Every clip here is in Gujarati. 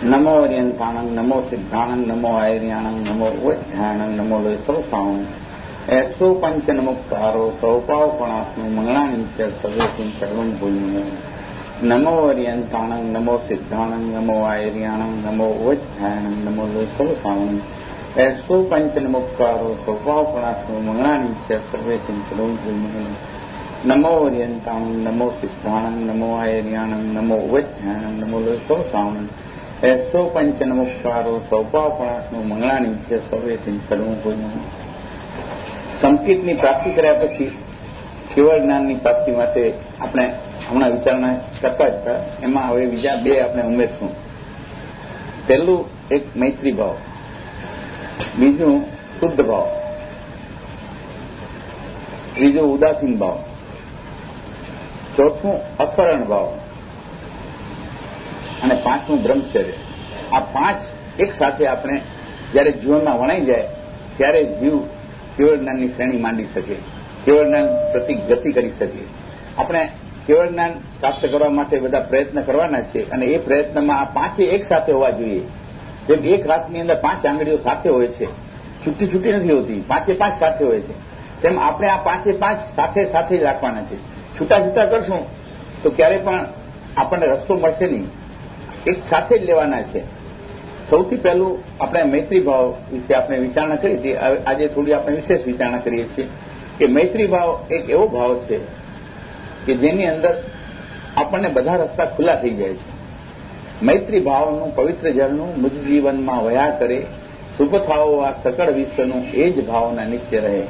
નમો અર્યંતાણંગ નમો સિદ્ધાણંગ નમો આયર્યાણંગ નમો ઉચ્છાણંગ નમો સૌસાણંગ એસો પંચ નમુક્તારો સૌપાવપણાત્મુ મંગળાની ચ સર્વેસિંહ સર્વમ ભૂલ્યું નમો અરિયંતાણંગ નમો સિદ્ધાણંગ નમો આયર્યાણંગ નમો ઉચ્છાયણંગ નમો સૌસાણંગ એસો પંચ નમુક્તારો સૌપાવપણાત્મુ મંગળાની ચ સર્વેસિંહ સર્વમ ભૂલ્યું નમો અરિયંતાણંગ નમો સિદ્ધાણંગ નમો આયર્યાણંગ નમો ઉચ્છાયણંગ નમો સૌસાણંગ એસો પંચન મુક્તારો સૌપાવપણાત્મુ મંગળાની ચ સર્વેસિંહ સર્વમ ભૂલ્યું સંકેતની પ્રાપ્તિ કર્યા પછી કેવળ જ્ઞાનની પ્રાપ્તિ માટે આપણે હમણાં વિચારણા કરતા હતા. એમાં હવે બીજા બે આપણે ઉમેરશું. પહેલું એક મૈત્રી ભાવ. બીજું શુદ્ધ ભાવ. ત્રીજું ઉદાસીન ભાવ. ચોથું અસરણ ભાવ. અને પાંચનું બ્રહ્મચર્ય. આ પાંચ એક સાથે આપણે જયારે જીવનમાં વણાઈ જાય, ત્યારે જીવ કેવળ જ્ઞાનની શ્રેણી માંડી શકે કેવળ જ્ઞાન પ્રતિ ગતિ કરી શકે. આપણે કેવળ જ્ઞાન પ્રાપ્ત કરવા માટે બધા પ્રયત્ન કરવાના છે અને એ પ્રયત્નમાં આ પાંચે એક સાથે હોવા જોઈએ. જેમ એક હાથની અંદર પાંચ આંગળીઓ સાથે હોય છે, છૂટી છૂટી નથી હોતી, પાંચે પાંચ સાથે હોય છે. તેમ આપણે આ પાંચે પાંચ સાથે સાથે જ રાખવાના છે. છૂટા છૂટા કરશું, તો ક્યારે પણ આપણને રસ્તો મળશે નહીં. એક સાથે જ લેવાના છે. સૌથી પહેલું આપણે મૈત્રી ભાવ વિશે આપણે વિચારણા કરી હતી. આજે થોડી આપણે વિશેષ વિચારણા કરીએ છીએ કે મૈત્રી ભાવ એક એવો ભાવ છે કે જેની અંદર આપણને બધા રસ્તા ખુલ્લા થઈ જાય છે. મૈત્રી ભાવનું પવિત્ર જળનું મુજ જીવનમાં વયા કરે થાવો આ સકળ વિશ્વનું એ જ ભાવના નિત્ય રહે.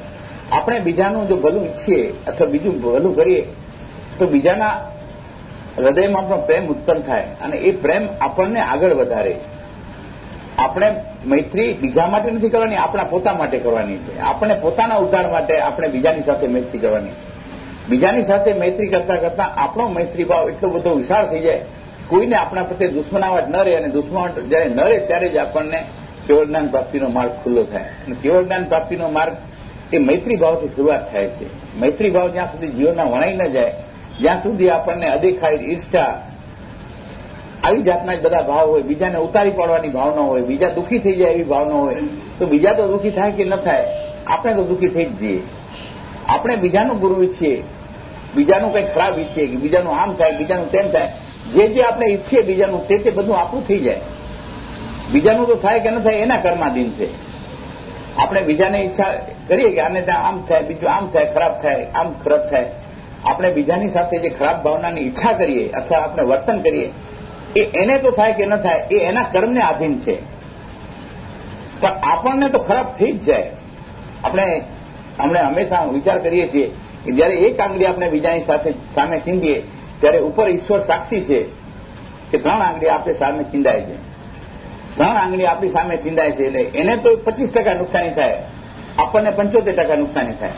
આપણે બીજાનું જો ભલું ઈચ્છીએ અથવા બીજું ભલું કરીએ, તો બીજાના હૃદયમાં પણ પ્રેમ ઉત્પન્ન થાય અને એ પ્રેમ આપણને આગળ વધારે. આપણે મૈત્રી બીજા માટે નથી કરવાની, આપણા પોતા માટે કરવાની છે. આપણે પોતાના ઉદ્ધાર માટે આપણે બીજાની સાથે મૈત્રી કરવાની. બીજાની સાથે મૈત્રી કરતા કરતા આપણો મૈત્રી ભાવ એટલો બધો વિશાળ થઈ જાય. કોઈને આપણા પ્રત્યે દુશ્મનાવટ ન રહે અને દુશ્મનાવટ જયારે ન રહે ત્યારે જ આપણને કેવળ જ્ઞાન પ્રાપ્તિનો માર્ગ ખુલ્લો થાય. અને કેવળ જ્ઞાન પ્રાપ્તિનો માર્ગ એ મૈત્રી ભાવથી શરૂઆત થાય છે. મૈત્રી ભાવ જ્યાં સુધી જીવનમાં વણાઈ ન જાય જ્યાં સુધી આપણને અદેખાય ઈર્ષા આવી જાતના જ બધા ભાવ હોય, બીજાને ઉતારી પાડવાની ભાવના હોય, બીજા દુઃખી થઈ જાય એવી ભાવના હોય, તો બીજા તો દુઃખી થાય કે ન થાય? આપણે તો દુઃખી થઈ જ જઈએ. આપણે બીજાનું ગુરુ ઈચ્છીએ, બીજાનું કંઈ ખરાબ ઈચ્છીએ કે બીજાનું આમ થાય, બીજાનું તેમ થાય. જે જે આપણે ઈચ્છીએ બીજાનું, તે તે બધું આપણું થઈ જાય. બીજાનું તો થાય કે ન થાય એના કર્માધીન છે. આપણે બીજાને ઈચ્છા કરીએ કે આને ત્યાં આમ થાય, બીજું આમ થાય, ખરાબ થાય, આમ ખરાબ થાય. આપણે બીજાની સાથે જે ખરાબ ભાવનાની ઈચ્છા કરીએ અથવા આપણે વર્તન કરીએ, એ એને તો થાય કે ન થાય, એ એના કર્મને આધીન છે. પણ આપણને તો ખરાબ થઈ જ જાય. આપણે આપણે હંમેશા વિચાર કરીએ છીએ કે જયારે એક આંગળી આપણે બીજાની સાથે સામે ચીંધીએ ત્યારે ઉપર ઈશ્વર સાક્ષી છે કે ત્રણ આંગળી આપણે સામે ચીંધાય છે. ત્રણ આંગળી આપણી સામે ચીંધાય છે એટલે એને તો પચીસ ટકા નુકસાની થાય. આપણને પંચોતેર ટકા નુકસાની થાય.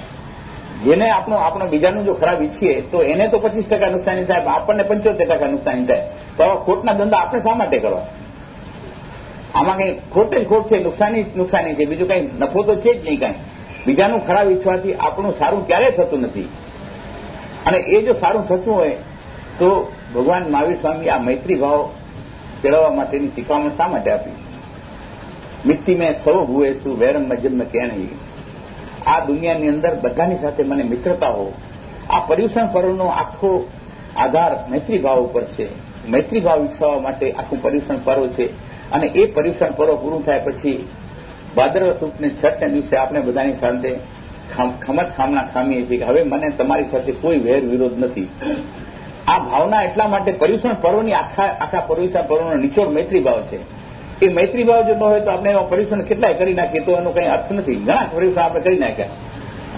જેને આપણો આપણો બીજાનું જો ખરાબ ઈચ્છીએ, તો એને તો પચીસ ટકા નુકસાની થાય, આપણને પંચોતેર ટકા નુકસાની થાય. તો આવા ખોટના ધંધા આપણે શા માટે કરવા? આમાં કંઈ ખોટ જ ખોટ છે, નુકસાની જ નુકસાની છે, બીજું કંઈ નફો તો છે જ નહીં કાંઈ. બીજાનું ખરાબ ઈચ્છવાથી આપણું સારું ક્યારેય થતું નથી? અને એ જો સારું થતું હોય, તો ભગવાન મહાવીર સ્વામી આ મૈત્રી ભાવ કેળવવા માટેની શીખવામાં શા માટે આપી? મિત્તી મેં સૌ હુએ શું વેરમ મજમ કે નહીં આ દુનિયાની અંદર બધાની સાથે મને મિત્રતા હો આ પર્યુષણ પર્વનો આખો આધાર મૈત્રીભાવ ઉપર છે. મૈત્રીભાવ વિકસાવવા માટે આખું પર્યુષણ પર્વ છે. અને એ પર્યુષણ પર્વ પૂરું થાય પછી ભાદરવ સુખને છઠને દિવસે આપણે બધાની સાથે ખમત ખામના ખામીએ છીએ કે હવે મને તમારી સાથે કોઈ વેર વિરોધ નથી. આ ભાવના એટલા માટે પર્યુષણ પર્વની આખા આખા પર્યુષણ પર્વનો નિચોડ મૈત્રીભાવ છે. એ મૈત્રી ભાવ જો ન હોય તો આપણે એમાં પરીક્ષણ કેટલાય કરી નાખીએ તો એનો કંઈ અર્થ નથી. ઘણા પરીક્ષણ આપણે કરી નાખ્યા.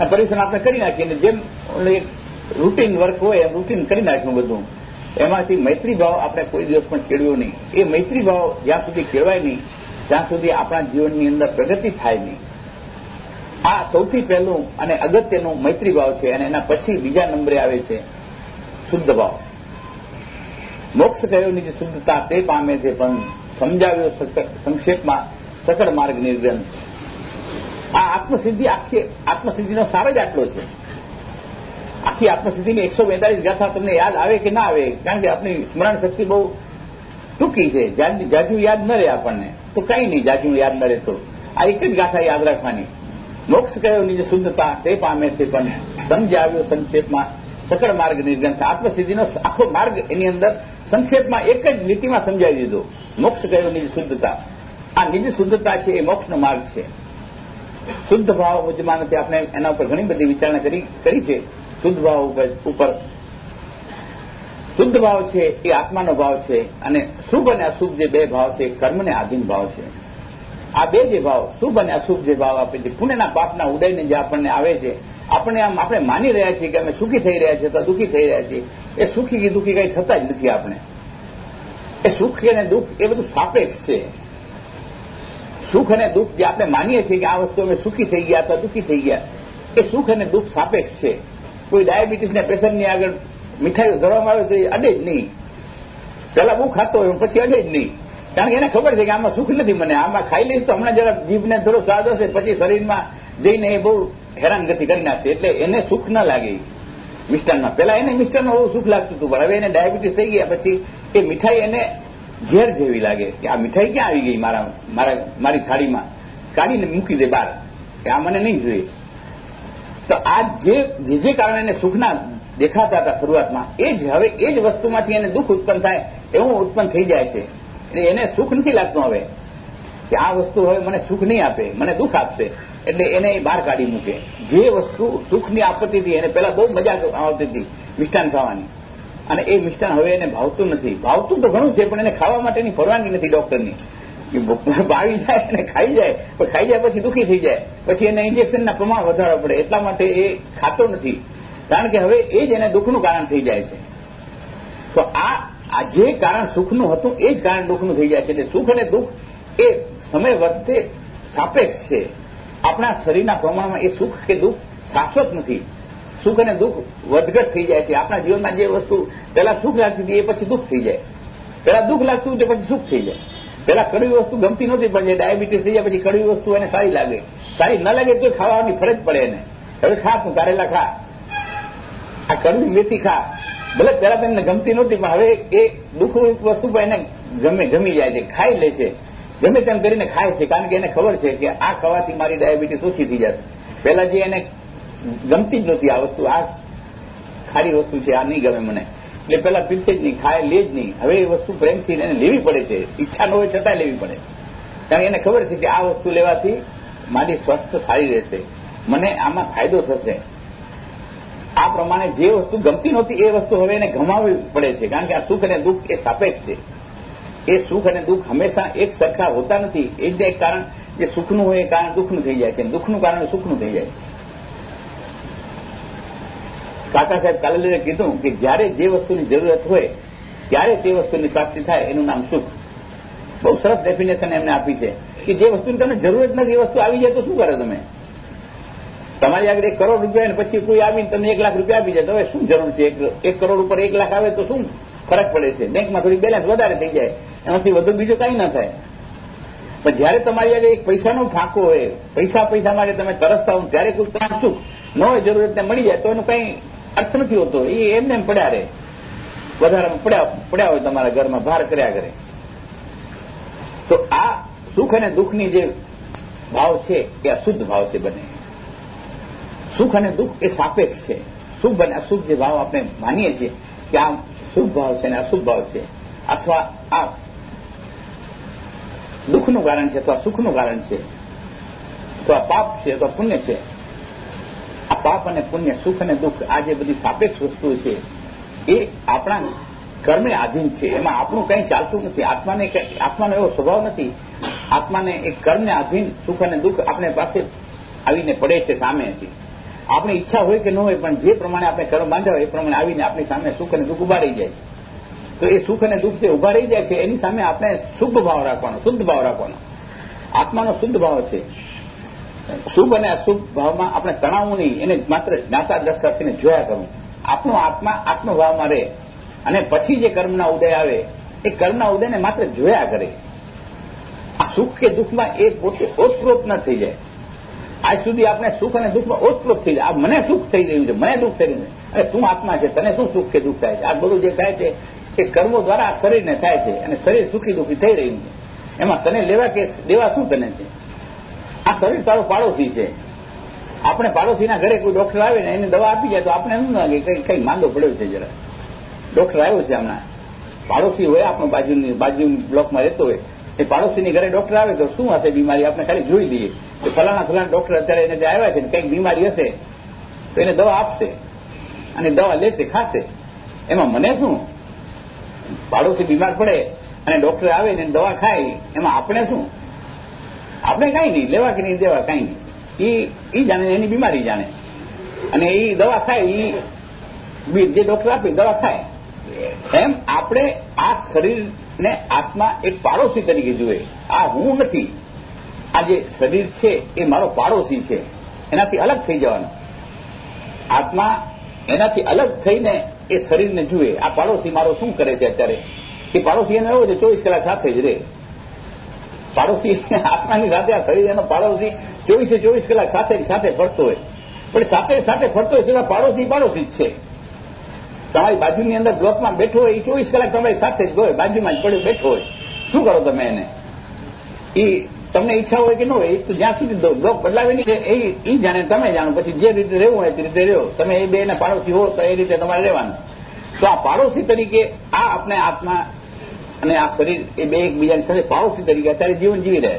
આ પર્યુષણ આપણે કરી નાખીએ અને જેમ રૂટીન વર્ક હોય, એમ રૂટીન કરી નાખ્યું બધું. એમાંથી મૈત્રી ભાવ આપણે કોઈ દિવસ પણ કેળવ્યો નહીં. એ મૈત્રી ભાવ જ્યાં સુધી કેળવાય નહીં, ત્યાં સુધી આપણા જીવનની અંદર પ્રગતિ થાય નહીં. આ સૌથી પહેલું અને અગત્યનું મૈત્રી ભાવ છે અને એના પછી બીજા નંબરે આવે છે શુદ્ધ ભાવ. મોક્ષ કયોની જે શુદ્ધતા તે પામે છે પણ સમજાવ્યો સંક્ષેપમાં સકળ માર્ગ નિર્ગ્રંથ આ આત્મસિદ્ધિ આખી, આત્મસિદ્ધિનો સાર જ આટલો છે. આખી આત્મસિદ્ધિની એકસો બેતાલીસ ગાથા તમને યાદ આવે કે ના આવે? કારણ કે આપણી સ્મરણ શક્તિ બહુ ટૂંકી છે. જાજુ યાદ ન રહે આપણને. તો કઈ નહીં, જાજુ યાદ ન રહે તો. આ એક જ ગાથા યાદ રાખવાની. મોક્ષ કયો નિજ શુદ્ધતા, તે પામે છે પણ સમજાવ્યો સંક્ષેપમાં સકળ માર્ગ નિર્ગ્રંથ આત્મસિદ્ધિનો આખો માર્ગ એની અંદર સંક્ષેપમાં એક જ નીતિમાં સમજાવી દીધો. મોક્ષ કયો? નિજ શુદ્ધતા. આ નિજ શુદ્ધતા છે, એ મોક્ષનો માર્ગ છે. શુદ્ધ ભાવ ઉજમાન છે આપણે એના ઉપર ઘણી બધી વિચારણા કરી છે. શુદ્ધ ભાવ ઉપર શુદ્ધ ભાવ છે, એ આત્માનો ભાવ છે, અને શુભ અને અશુભ જે બે ભાવ છે કર્મને આધીન ભાવ છે. આ બે જે ભાવ, શુભ અને અશુભ જે ભાવ આપે છે પુણ્યના પાપના ઉદયને જે આપણને આવે છે આપણે આમ આપણે માની રહ્યા છીએ કે અમે સુખી થઈ રહ્યા છીએ અથવા દુઃખી થઈ રહ્યા છીએ. એ સુખી કે દુઃખી કઈ થતા જ નથી આપણે. એ સુખ અને દુઃખ એ બધું સાપેક્ષ છે. સુખ અને દુઃખ જે આપણે માનીએ છીએ કે આ વસ્તુ અમે સુખી થઈ ગયા અથવા દુઃખી થઈ ગયા. એ સુખ અને દુઃખ સાપેક્ષ છે. કોઈ ડાયાબિટીસના પેશન્ટની આગળ મીઠાઈઓ ધરવામાં આવે તો એ અડે જ નહીં. પહેલા બહુ ખાતો હોય, પછી અડે જ નહીં. કારણ કે એને ખબર છે કે આમાં સુખ નથી મને. આમાં ખાઈ લઈશ તો હમણાં જરા જીભને થોડો સ્વાદ હશે, પછી શરીરમાં જઈને એ બહુ હેરાનગતિ કરી નાખશે એટલે એને સુખ ના લાગે. મિષ્ટાનમાં પેલા એને મિષ્ટાનમાં બહુ સુખ લાગતું હતું, પણ હવે એને ડાયાબિટીસ થઈ ગયા, પછી એ મીઠાઈ એને ઝેર જેવી લાગે કે આ મીઠાઈ ક્યાં આવી ગઈ મારા મારા, મારી થાળીમાં? કાઢીને મૂકી દે બહાર, કે આ મને નહીં જોઈએ. તો આ જે જે કારણે એને સુખના દેખાતા હતા શરૂઆતમાં, એ જ હવે એ જ વસ્તુમાંથી એને દુઃખ ઉત્પન્ન થાય, એવું ઉત્પન્ન થઈ જાય છે. એટલે એને સુખ નથી લાગતું હવે, કે આ વસ્તુ હવે મને સુખ નહીં આપે, મને દુઃખ આપશે. એટલે એને બહાર કાઢી મૂકે. જે વસ્તુ સુખની આપત્તિથી એને પહેલા બહુ મજા આવતી હતી મિષ્ટાન ખાવાની. અને એ મિષ્ટાન હવે એને ભાવતું નથી. ભાવતું તો ઘણું છે, પણ એને ખાવા માટેની પરવાનગી નથી ડોક્ટરની. ભાવી જાય અને ખાઈ જાય, પણ ખાઈ જાય પછી દુઃખી થઈ જાય. પછી એને ઇન્જેક્શનના પ્રમાણ વધારવા પડે. એટલા માટે એ ખાતો નથી. કારણ કે હવે એ જ એને દુઃખનું કારણ થઈ જાય છે. તો આ જે કારણ સુખનું હતું, એ જ કારણ દુઃખનું થઈ જાય છે. એટલે સુખ અને દુઃખ એ સમય વર્તે સાપેક્ષ છે. આપણા શરીરના પ્રમાણમાં એ સુખ કે દુઃખ શાશ્વત નથી. સુખ અને દુઃખ વધઘટ થઈ જાય છે. આપણા જીવનમાં જે વસ્તુ પહેલા સુખ લાગતી હતી એ પછી દુઃખ થઈ જાય. પહેલા દુઃખ લાગતું હતું પછી સુખ થઈ જાય. પહેલા કડવી વસ્તુ ગમતી નહોતી, પણ જે ડાયાબિટીસ થઈ જાય પછી કડવી વસ્તુ એને સારી લાગે. સારી ન લાગે તો ખાવાની ફરજ પડે એને. હવે ખા તું કારેલા ખા. આ કડવી મેથી ખા. ભલે પહેલા તેમને ગમતી નહોતી, પણ હવે એ દુઃખ વસ્તુ પણ એને ગમે, ગમી જાય છે. ખાઈ લે છે. ગમે તેમ કરીને ખાય છે, કારણ કે એને ખબર છે કે આ ખાવાથી મારી ડાયાબિટીસ ઓછી થઈ જશે. પહેલા જે એને ગમતી જ નહોતી આ વસ્તુ, આ ખારી વસ્તુ છે, આ નહીં ગમે મને. એટલે પેલા પીરસે જ નહીં, ખાય લે જ નહીં. હવે એ વસ્તુ પ્રેમથી એને લેવી પડે છે. ઈચ્છા ન હોય છતાં લેવી પડે. કારણ કે એને ખબર છે કે આ વસ્તુ લેવાથી મારી સ્વસ્થ સારી રહેશે. મને આમાં ફાયદો થશે. આ પ્રમાણે જે વસ્તુ ગમતી નહોતી, એ વસ્તુ હવે એને ગમાવવી પડે છે. કારણ કે આ સુખ અને દુઃખ એ સાપેક્ષ છે. એ સુખ અને દુઃખ હંમેશા એક સરખા હોતા નથી. એ જ એક કારણ જે સુખનું હોય એ કારણ દુઃખનું થઈ જાય છે. દુઃખનું કારણ સુખનું થઈ જાય કાકા સાહેબ કાલેલરે કીધું કે જ્યારે જે વસ્તુની જરૂરત હોય, ત્યારે તે વસ્તુની પ્રાપ્તિ થાય, એનું નામ સુખ. બહુ સરસ ડેફિનેશન એમને આપી છે કે જે વસ્તુની તમને જરૂરત નથી, એ વસ્તુ આવી જાય તો શું કરો તમે? તમારી આગળ એક કરોડ રૂપિયા પછી કોઈ આવીને તમને એક લાખ રૂપિયા આપી જાય તો હવે શું જરૂર છે? એક કરોડ ઉપર એક લાખ આવે તો શું? ફરક પડે છે. બેંકમાં થોડી બેલેન્સ વધારે થઈ જાય. એમાંથી વધુ બીજું કંઈ ના થાય. પણ જયારે તમારી આગળ એક પૈસાનો ફાંકો હોય, પૈસા પૈસા માટે તમે તરસતા હો ત્યારે કોઈ કામ સુખ ન હોય જરૂરિયાતને મળી જાય, તો એનો કંઈ અર્થ નથી હોતો. એ એમને એમ પડ્યા રહે. વધારામાં પડ્યા પડ્યા હોય તમારા ઘરમાં, ભાર કર્યા કરે. તો આ સુખ અને દુઃખની જે ભાવ છે, એ અશુદ્ધ ભાવ છે બને. સુખ અને દુઃખ એ સાપેક્ષ છે. શુભ અને અશુભ જે ભાવ આપણે માનીએ છીએ, કે આ શુભ ભાવ છે અને અશુભ ભાવ છે. અથવા આ દુઃખનું કારણ છે, અથવા સુખનું કારણ છે. અથવા પાપ છે, અથવા પુણ્ય છે. આ પાપ અને પુણ્ય, સુખ અને દુઃખ આ જે બધી સાપેક્ષ વસ્તુ છે, એ આપણા કર્મે આધીન છે. એમાં આપણું કંઈ ચાલતું નથી. આત્માને આત્માનો એવો સ્વભાવ નથી. આત્માને એક કર્મને આધીન સુખ અને દુઃખ આપણે પાસે આવીને પડે છે સામેથી. આપણી ઈચ્છા હોય કે ન હોય, પણ જે પ્રમાણે આપણે કર્મ બાંધ્યા હોય, એ પ્રમાણે આવીને આપણી સામે સુખ અને દુઃખ ઊભા જાય છે. તો એ સુખ અને દુઃખ જે ઊભા રહી જાય છે, એની સામે આપણે શુભ ભાવ રાખવાનો, શુદ્ધ ભાવ રાખવાનો. આત્માનો શુદ્ધ ભાવ છે. શુભ અને અશુભ ભાવમાં આપણે તણાવવું નહીં, એને માત્ર જ્ઞાતા દ્રષ્ટ રાખીને જોયા કરવું આપણો આત્મા આત્મભાવમાં રહે. અને પછી જે કર્મના ઉદય આવે, એ કર્મના ઉદયને માત્ર જોયા કરે. આ સુખ કે દુઃખમાં એ પોતે ઓતપ્રોત ન થઈ જાય. આજ સુધી આપણે સુખ અને દુઃખમાં ઓતપ્રોત થઈ જાય. મને સુખ થઈ રહ્યું છે, મને દુઃખ થઈ રહ્યું છે. અને તું આત્મા છે, તને શું સુખ કે દુઃખ થાય છે? આ બધું જે થાય છે, એ કર્મો દ્વારા આ શરીરને થાય છે અને શરીર સુખી દુઃખી થઈ રહ્યું છે. એમાં તને લેવા કે દેવા શું તને છે? આ શરીર તારો પાડોશી છે. આપણે પાડોશીના ઘરે કોઈ ડોક્ટર આવે ને, એને દવા આપી જાય તો આપણે એમ લાગે, કઈ કઈ માંદો પડ્યો છે જરા ડોક્ટર આવ્યો છે હમણાં. પાડોશી હોય આપણો બાજુની બાજુ બ્લોકમાં રહેતો હોય. એ પાડોશીની ઘરે ડોક્ટર આવે તો શું હશે બીમારી? આપણે ખાલી જોઈ લઈએ. તો ફલાણા ફલાણા ડોક્ટર અત્યારે એને જે આવ્યા છે ને કંઈક બીમારી હશે, તો એને દવા આપશે અને દવા લેશે, ખાશે. એમાં મને શું? પાડોશી બીમાર પડે અને ડોક્ટર આવે ને દવા ખાય, એમાં આપણે શું? આપણે કાંઈ નહીં, લેવા કે નહીં, દેવા કાંઈ નહીં. એ જાણે, એની બીમારી જાણે. અને એ દવા ખાય એ જે ડોક્ટર આપે દવા ખાય. એમ આપણે આ શરીરને આત્મા એક પાડોશી તરીકે જુએ. આ હું નથી. આ જે શરીર છે, એ મારો પાડોશી છે. એનાથી અલગ થઈ જવાનો. આત્મા એનાથી અલગ થઈને એ શરીરને જુએ. આ પાડોશી મારો શું કરે છે અત્યારે? એ પાડોશી એનો એવો છે, ચોવીસ કલાક સાથે જ રહે પાડોશી આત્માની સાથે, આ શરીર એનો પાડોશી ચોવીસે ચોવીસ કલાક સાથે સાથે ફરતો હોય. પણ સાથે સાથે ફરતો હોય તેમાં પાડોશી પાડોશી જ છે. તમારી બાજુની અંદર બ્લોકમાં બેઠો હોય, એ ચોવીસ કલાક તમારી સાથે જ હોય, બાજુમાં જ પડ્યો, બેઠો હોય. શું કરો તમે એને? એ તમને ઈચ્છા હોય કે ન હોય તો જ્યાં સુધી લોક બદલાવે નહીં, એ એ જાણે તમે જાણો. પછી જે રીતે રહેવું હોય તે રીતે રહ્યો. તમે એ બે ને પાડોશી હો, તો એ રીતે તમારે રહેવાનું. તો આ પાડોશી તરીકે આ આપણે આત્મા અને આ શરીર એ બે એકબીજાની સાથે પાડોશી તરીકે અત્યારે જીવન જીવી રહ્યા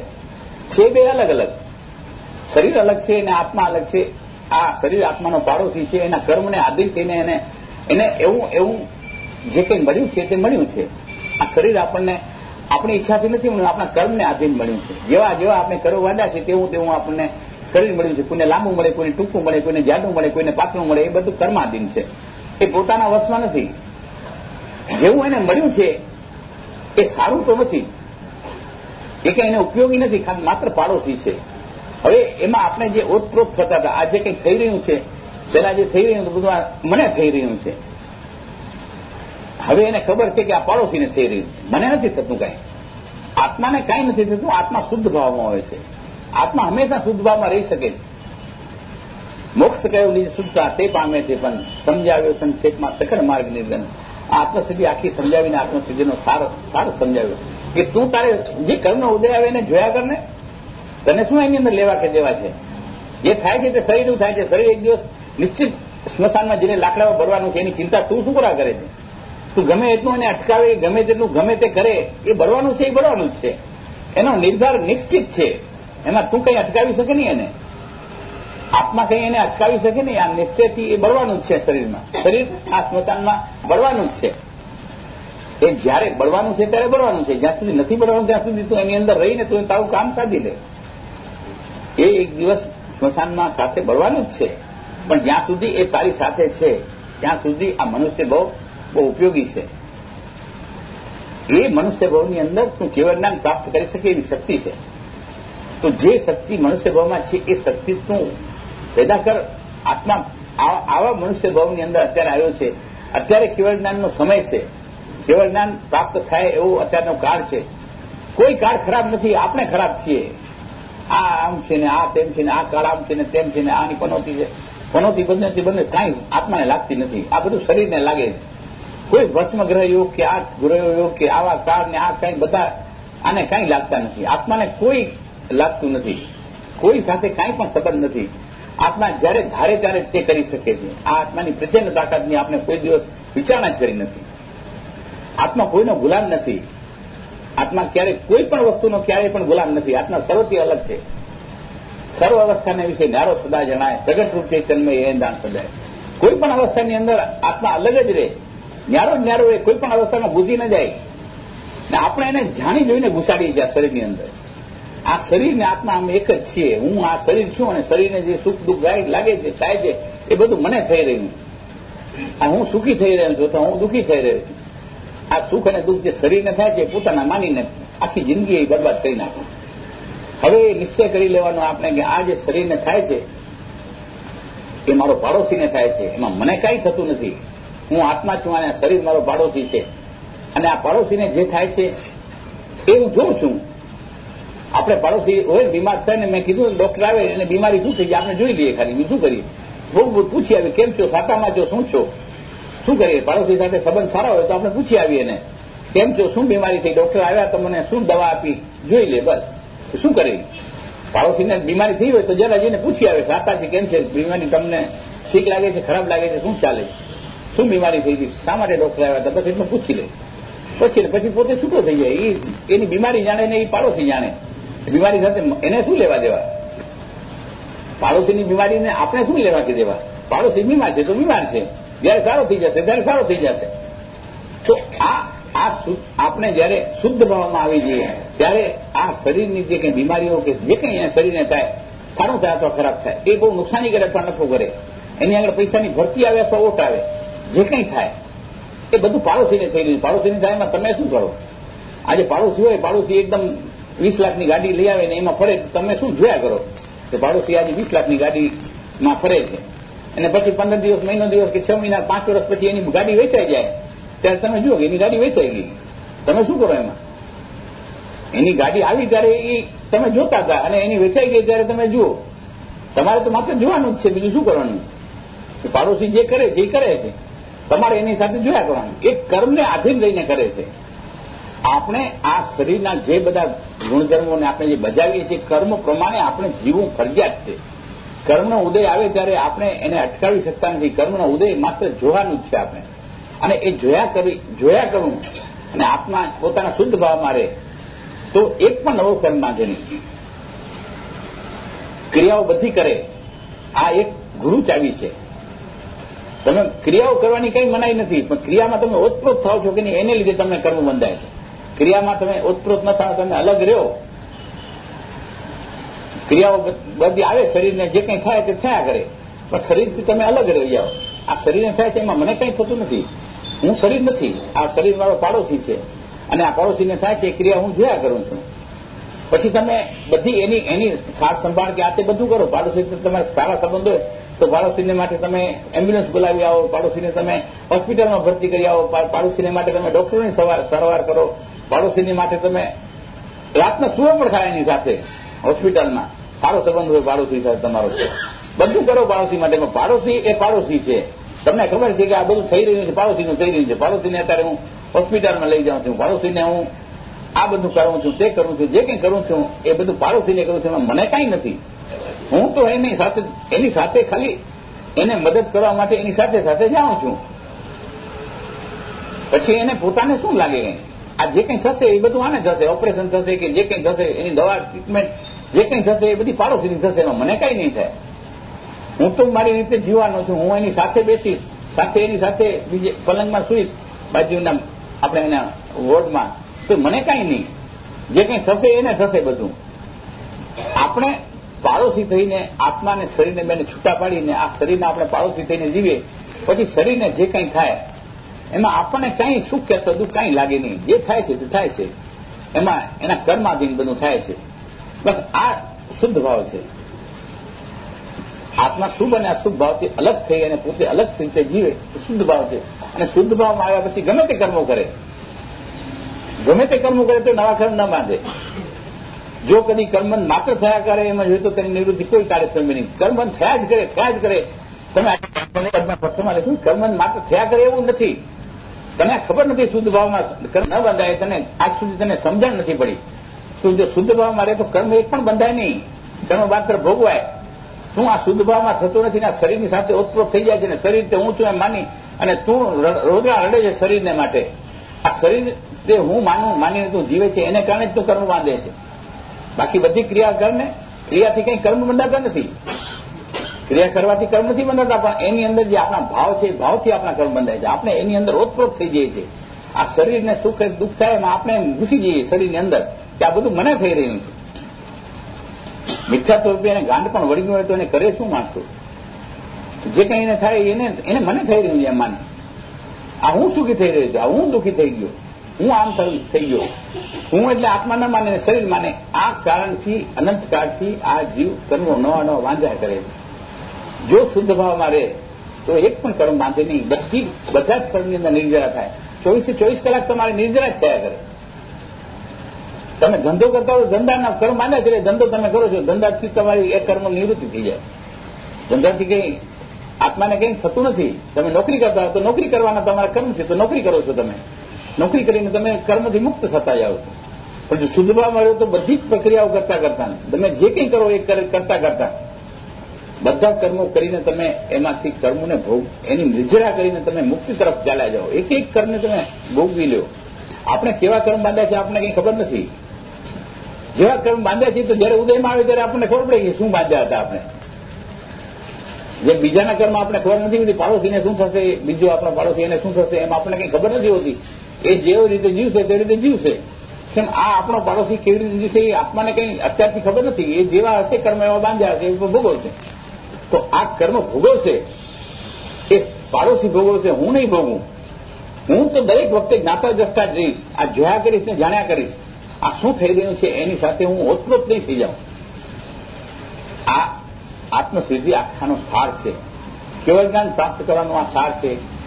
છે. બે અલગ અલગ. શરીર અલગ છે અને આત્મા અલગ છે. આ શરીર આત્માનો પાડોશી છે. એના કર્મને આધીન થઈને એને એને એવું એવું જે કંઈ મળ્યું છે તે મળ્યું છે. આ શરીર આપણને આપણી ઈચ્છાથી નથી મળ્યું આપણા કર્મને આધીન મળ્યું છે. જેવા જેવા આપણે કરો વાંધા છે, તેવું તેવું આપણને શરીર મળ્યું છે. કોઈને લાંબુ મળે, કોઈને ટૂંકું મળે, કોઈને જાડું મળે, કોઈને પાતળું મળે, એ બધું કર્માધીન છે. એ પોતાના વશમાં નથી. જેવું એને મળ્યું છે, એ સારું તો નથી. એ કંઈ એને ઉપયોગી નથી, ખાલી માત્ર પાડોશી છે. હવે એમાં આપણે જે ઓતપ્રોત થતા હતા આજે કંઈ થઈ રહ્યું છે, પહેલા જે થઈ રહ્યું હતું, બધું મને થઈ રહ્યું છે. હવે એને ખબર છે કે આ પાડોશીને થઈ રહ્યું મને નથી થતું કાંઈ. આત્માને કાંઈ નથી થતું, આત્મા શુદ્ધ ભાવમાં હોય છે. આત્મા હંમેશા શુદ્ધ ભાવમાં રહી શકે છે. મોક્ષ કહેલી શુદ્ધતા તે પામે છે, પણ સમજાવ્યો સંક્ષેપમાં સખર માર્ગ નિર્ગન આત્મસિદ્ધિ આખી સમજાવીને આત્મસિદ્ધિનો સારો સારો સમજાવ્યો. કે તું તારે જે કર્મનો ઉદય આવે એને જોયા કરને તને શું એની અંદર લેવા કે દેવા છે? જે થાય છે તે શરીરનું થાય છે. શરીર એક દિવસ નિશ્ચિત સ્મશાનમાં જેને લાકડાઓ ભરવાનું છે, એની ચિંતા તું શું કરા કરે છે? તું ગમે એટલું એને અટકાવે, ગમે તેટલું ગમે તે કરે, એ ભરવાનું છે, એ ભરવાનું જ છે. એનો નિર્ધાર નિશ્ચિત છે. એમાં તું કંઈ અટકાવી શકે નહીં એને. આત્મા કંઈ એને અટકાવી શકે નહીં. આ નિશ્ચયથી એ બળવાનું જ છે શરીરમાં. શરીર આ સ્મશાનમાં બળવાનું જ છે. એ જ્યારે બળવાનું છે ત્યારે બળવાનું છે. જ્યાં સુધી નથી બળવાનું, ત્યાં સુધી તું એની અંદર રહીને તું તારું કામ સાધી લે. એ એક દિવસ સ્મશાનમાં સાથે બળવાનું જ છે. પણ જ્યાં સુધી એ તારી સાથે છે, ત્યાં સુધી આ મનુષ્ય બહુ બહુ ઉપયોગી છે. એ મનુષ્ય ભાવની અંદર તું કેવળ પ્રાપ્ત કરી શકે એવી શક્તિ છે. તો જે શક્તિ મનુષ્ય ભાવમાં છે, એ શક્તિ તું પેદા કર. આત્મા આવા મનુષ્ય ભાવની અંદર અત્યારે આવ્યો છે. અત્યારે કેવળ સમય છે. કેવળ પ્રાપ્ત થાય એવો અત્યારનો કાળ છે. કોઈ કાળ ખરાબ નથી, આપણે ખરાબ છીએ. આ આમ છે ને આ તેમ છે ને આ કાળ આમ છે ને તેમ છે ને આની પનોતી છે. પનોતી બદનતી બંને કાંઈ આત્માને લાગતી નથી. આ બધું શરીરને લાગે છે. કોઈ ભસ્મ ગ્રહ યોગ કે આ ગ્રહ યોગ કે આવા તાર ને આ કઈ બધા આને કઈ લાગતા નથી. આત્માને કોઈ લાગતું નથી. કોઈ સાથે કાંઈ પણ સંબંધ નથી. આત્મા જ્યારે ધારે ત્યારે તે કરી શકે છે. આ આત્માની પ્રચંડ તાકાતની આપણે કોઈ દિવસ વિચારણા જ કરી નથી. આત્મા કોઈનો ગુલામ નથી. આત્મા ક્યારેય કોઈ પણ વસ્તુનો ક્યારેય પણ ગુલામ નથી. આત્મા સર્વથી અલગ છે. સર્વ અવસ્થાને વિશે નારો સદા જણાય. પ્રગટ રૂપે તન્મય એ દાન સદાય. કોઈ પણ અવસ્થાની અંદર આત્મા અલગ જ રહે. ન્યારો ન્યારો એ કોઈ પણ અવસ્થામાં ઘૂસી ન જાય. ને આપણે એને જાણી જોઈને ઘુસાડીએ છીએ આ શરીરની અંદર. આ શરીર આત્મા અમે એક જ છીએ. હું આ શરીર છું અને શરીરને જે સુખ દુઃખ લાગે છે, થાય છે, એ બધું મને થઈ રહ્યું. આ હું સુખી થઈ રહ્યો છું તો હું દુઃખી થઈ રહ્યો છું. આ સુખ અને દુઃખ જે શરીરને થાય છે પોતાના માનીને આખી જિંદગી એ બરબાદ કરી નાખો. હવે નિશ્ચય કરી લેવાનો આપણે કે આ જે શરીરને થાય છે, એ મારો પાડોશીને થાય છે. એમાં મને કાંઈ થતું નથી. હું આત્મા છું અને શરીર મારો પાડોશી છે. અને આ પાડોશીને જે થાય છે એ હું જોઉં છું. આપણે પાડોશી હોય બીમાર થાય ને મેં કીધું ડોક્ટર આવે અને બીમારી શું થઈ જાય? આપણે જોઈ લઈએ ખાલી શું કરીએ? બહુ પૂછી આવી, કેમ છો? સાતામાં છો? શું છો? શું કરીએ? પાડોશી સાથે સંબંધ સારા હોય તો આપણે પૂછી આવીએ એને. કેમ છો? શું બીમારી થઈ? ડોક્ટર આવ્યા તમને શું દવા આપી? જોઈ લે બસ. શું કરી પાડોશીને બીમારી થઈ હોય તો જરા જઈને પૂછી આવે સાતા છે, કેમ છે? બીમારી તમને ઠીક લાગે છે, ખરાબ લાગે છે, શું ચાલે? શું બીમારી થઈ ગઈ? શા માટે ડોક્ટર આવ્યા? હતા બસ એટલું પૂછી લે. પછી પછી પોતે છૂટો થઈ જાય. એની બીમારી જાણે ને એ પાડોશી જાણે. બીમારી સાથે એને શું લેવા દેવા? પાડોશીની બીમારીને આપણે શું લેવા કે દેવા? પાડોશી બીમાર છે તો બીમાર છે. જયારે સારો થઈ જશે, ત્યારે સારો થઈ જશે. તો આ આપણે જયારે શુદ્ધ ભાવમાં આવી જઈએ, ત્યારે આ શરીરની જે કંઈ બીમારીઓ કે જે કંઈ શરીરને થાય, સારું થાય અથવા ખરાબ થાય, એ બહુ નુકસાની કરે અથવા નફો કરે. એની આગળ પૈસાની ભરતી આવે અથવા ઓટ આવે. જે કંઈ થાય, એ બધું પાડોશીને થઈ રહ્યું પાડોશીની થાય તમે શું કરો? આજે પાડોશી હોય, પાડોશી એકદમ વીસ લાખની ગાડી લઈ આવે ને એમાં ફરે તમે શું જોયા કરો? કે પાડોશી આજે વીસ લાખની ગાડીમાં ફરે છે. અને પછી પંદર દિવસ, મહિનો દિવસ કે છ મહિના, પાંચ વર્ષ પછી એની ગાડી વેચાઈ જાય. ત્યારે તમે જુઓ એની ગાડી વેચાઈ ગઈ. તમે શું કરો એમાં? એની ગાડી આવી ત્યારે એ તમે જોતા હતા અને એની વેચાઈ ગઈ ત્યારે તમે જુઓ. તમારે તો માત્ર જોવાનું જ છે, બીજું શું કરવાનું? પાડોશી જે કરે છે, એ કરે છે. તમારે એની સાથે જોયા કરવાનું. એ કર્મને આધીન રહીને કરે છે. આપણે આ શરીરના જે બધા ગુણધર્મોને આપણે જે બજાવીએ છીએ, કર્મ પ્રમાણે આપણે જીવવું ફરજિયાત છે. કર્મનો ઉદય આવે ત્યારે આપણે એને અટકાવી શકતા નથી. કર્મનો ઉદય માત્ર જોવાનું જ છે આપણે. અને એ જોયા કરી, જોયા કરવું અને આત્મા પોતાના શુદ્ધ ભાવમાં રહે, તો એક પણ નવો કર્મ બાંધે નહીં ક્રિયાઓ બધી કરે. આ એક ગુરુ ચાવી છે. તમે ક્રિયાઓ કરવાની કઈ મનાઈ નથી, પણ ક્રિયામાં તમે ઓતપ્રોત થાવ છો કે નહીં, એને લીધે તમને કરવું બંધાય છે. ક્રિયામાં તમે ઓતપ્રોત ન થાવ તમે અલગ રહ્યો. ક્રિયાઓ બધી આવે શરીરને, જે કંઈ થાય તે થયા કરે. પણ શરીરથી તમે અલગ રહી જાઓ. આ શરીરને થાય છે એમાં મને કંઈ થતું નથી. હું શરીર નથી. આ શરીર મારો પાડોશી છે. અને આ પાડોશીને થાય છે ક્રિયા હું જોયા કરું છું. પછી તમે બધી એની એની સાર સંભાળ કે આ તે બધું કરો. પાડોશી તમારે સારા સંબંધ હોય. તો પાડોશીને માટે તમે એમ્બ્યુલન્સ બોલાવી આવો, પાડોશીને તમે હોસ્પિટલમાં ભરતી કરી આવો પાડોશીને માટે તમે ડોક્ટરોની સારવાર કરો, પાડોશીની માટે તમે રાતના સુવો પણ થાય એની સાથે હોસ્પિટલમાં સારો સંબંધ હોય પાડોશી સાથે તમારો. બધું કરો પાડોશી માટે પાડોશી એ પાડોશી છે. તમને ખબર છે કે આ બધું થઈ રહ્યું છે, પાડોશીનું થઈ રહ્યું છે. પાડોશીને અત્યારે હું હોસ્પિટલમાં લઈ જાઉં છું. પાડોશીને હું આ બધું કરું છું, તે કરું છું, જે કંઈ કરું છું, એ બધું પાડોશીને કરું છું. મને કાંઈ નથી. હું તો એની સાથે એની સાથે ખાલી એને મદદ કરવા માટે એની સાથે સાથે જાઉં છું. પછી એને પોતાને શું લાગે? આ જે કંઈ થશે એ બધું આને થશે? ઓપરેશન થશે કે જે કંઈ થશે? એની દવા ટ્રીટમેન્ટ જે કંઈ થશે એ બધી પાડોશીની થશે એમાં. મને કાંઈ નહીં થાય. હું તો મારી રીતે જીવાનો છું. હું એની સાથે બેસીશ. સાથે એની સાથે બીજે પલંગમાં સુઈશ. બાજુના આપણે એના વોર્ડમાં. તો મને કાંઈ નહીં. જે કંઈ થશે એને થશે બધું. આપણે પાડોશી થઈને આત્માને શરીરને બેને છૂટા પાડીને આ શરીરને આપણે પાડોશી થઈને જીવીએ, પછી શરીરને જે કંઈ થાય, એમાં આપણને કંઈ સુખ કે દુઃખ કંઈ લાગે નહીં. જે થાય છે તે થાય છે. એમાં એના કર્માધીન બધું થાય છે. બસ આ શુદ્ધ ભાવ છે. આત્મા શુભ અને અશુભ ભાવથી અલગ થઈ અને પોતે અલગ રીતે જીવે, એ શુદ્ધ ભાવ છે. અને શુદ્ધ ભાવમાં આવ્યા પછી ગમે તે કર્મો કરે. ગમે તે કર્મો કરે તો નવા કર્મ ન બાંધે. જો કદી કર્મબંધ માત્ર થયા કરે, એમાં જોઈએ તો તેની નિવૃત્તિ કોઈ કાર્યક્રમ નહીં. કર્મબંધ થયા જ કરે, થયા જ કરે. તમે પક્ષમાં લખ્યું કર્મબંધ માત્ર થયા કરે એવું નથી. તને ખબર નથી શુદ્ધ ભાવમાં કર્મ ન બંધાય, તને આજ સુધી તને સમજણ નથી પડી. તું જો શુદ્ધ ભાવમાં રહે તો કર્મ એક પણ બંધાય નહીં. કર્મ માત્ર ભોગવાય. તું આ શુદ્ધ ભાવમાં થતો નથી આ શરીરની સાથે ઓતપ્રોત થઈ જાય છે ને શરીર તે હું છું એમ માની અને તું રોજના રડે છે શરીરને માટે. આ શરીર તે હું માનું, માનીને તું જીવે છે, એને કારણે જ તું કર્મ બાંધે છે. બાકી બધી ક્રિયા કરને ક્રિયાથી કંઈ કર્મ બંધાતા નથી. ક્રિયા કરવાથી કર્મ નથી બંધાતા પણ એની અંદર જે આપણા ભાવ છે ભાવથી આપણા કર્મ બંધાય છે. આપણે એની અંદર ઓતપ્રોત થઈ જઈએ છીએ. આ શરીરને સુખ દુઃખ થાય એમાં આપણે ઘૂસી જઈએ શરીરની અંદર કે આ બધું મને થઈ રહ્યું છે. મિથ્યાત્વ રૂપે એને ગાંડ પણ વળી હોય તો એને કરે શું માણસો જે કંઈ એને થાય એને એને મને થઈ રહ્યું છે એમ માને. આ હું સુખી થઈ રહ્યો છું, આ હું દુઃખી થઈ ગયો. હું આમ થઈ ગયો. હું એટલે આત્માના માને શરીર માને. આ કારણથી, અનંતકાળથી આ જીવ કર્મો નવા નવા વાંધા કરે જો શુદ્ધ ભાવમાં રહે, તો એક પણ કર્મ બાંધે નહીં. બધી, બધા જ કર્મની અંદર નિર્જરા થાય. ચોવીસે ચોવીસ કલાક તમારે નિર્જરા જ થયા કરે. તમે ધંધો કરતા હોય, ધંધાના કર્મ બાંધ્યા છે ધંધો તમે કરો છો, ધંધાથી તમારી એક કર્મ નિવૃત્તિ થઈ જાય. ધંધાથી કઈ આત્માને કંઈ થતું નથી. તમે નોકરી કરતા તો નોકરી કરવાના તમારા કર્મ છે, તો નોકરી કરો છો તમે. નોકરી કરીને તમે કર્મથી મુક્ત થતા જાઓ છો. પણ જો શુદ્ધ મળ્યો તો બધી જ પ્રક્રિયાઓ કરતા કરતા તમે જે કંઈ કરો એ કરતા કરતા બધા કર્મો કરીને તમે એમાંથી કર્મોને ભોગ, એની નિર્જરા કરીને તમે મુક્તિ તરફ ચાલ્યા જાઓ. એક એક કર્મને તમે ભોગવી લો આપણે કેવા કર્મ બાંધ્યા છે આપણને કંઈ ખબર નથી. જેવા કર્મ બાંધ્યા છે તો જયારે ઉદયમાં આવે ત્યારે આપણને ખબર પડે કે શું બાંધ્યા હતા આપણે. જે બીજાના કર્મ આપણે ખબર નથી હોતી પાડોશીને શું થશે, બીજો આપણો પાડોશી એને શું થશે, એમ આપણને કંઈ ખબર નથી હોતી. એ જેવી રીતે જીવશે તે રીતે જીવશે. કેમ આ આપણો પાડોશી કેવી રીતે જીવશે એ આત્માને કંઈ અત્યારથી ખબર નથી. એ જેવા હશે કર્મ એવા બાંધ્યા હશે, એ ભોગવશે તો આ કર્મ ભોગવશે એ પાડોશી ભોગવશે હું નહીં ભોગવું. હું તો દરેક વખતે જ્ઞાતા દ્રષ્ટા જ રહીશ. આ જોયા કરીશ ને જાણ્યા કરીશ. આ શું થઈ રહ્યું છે એની સાથે હું ઓતપ્રોત નહીં થઈ જાઉં. આ આત્મસિદ્ધિ આખાનો સાર છે. કેવળ જ્ઞાન પ્રાપ્ત કરવાનો આ સાર છે.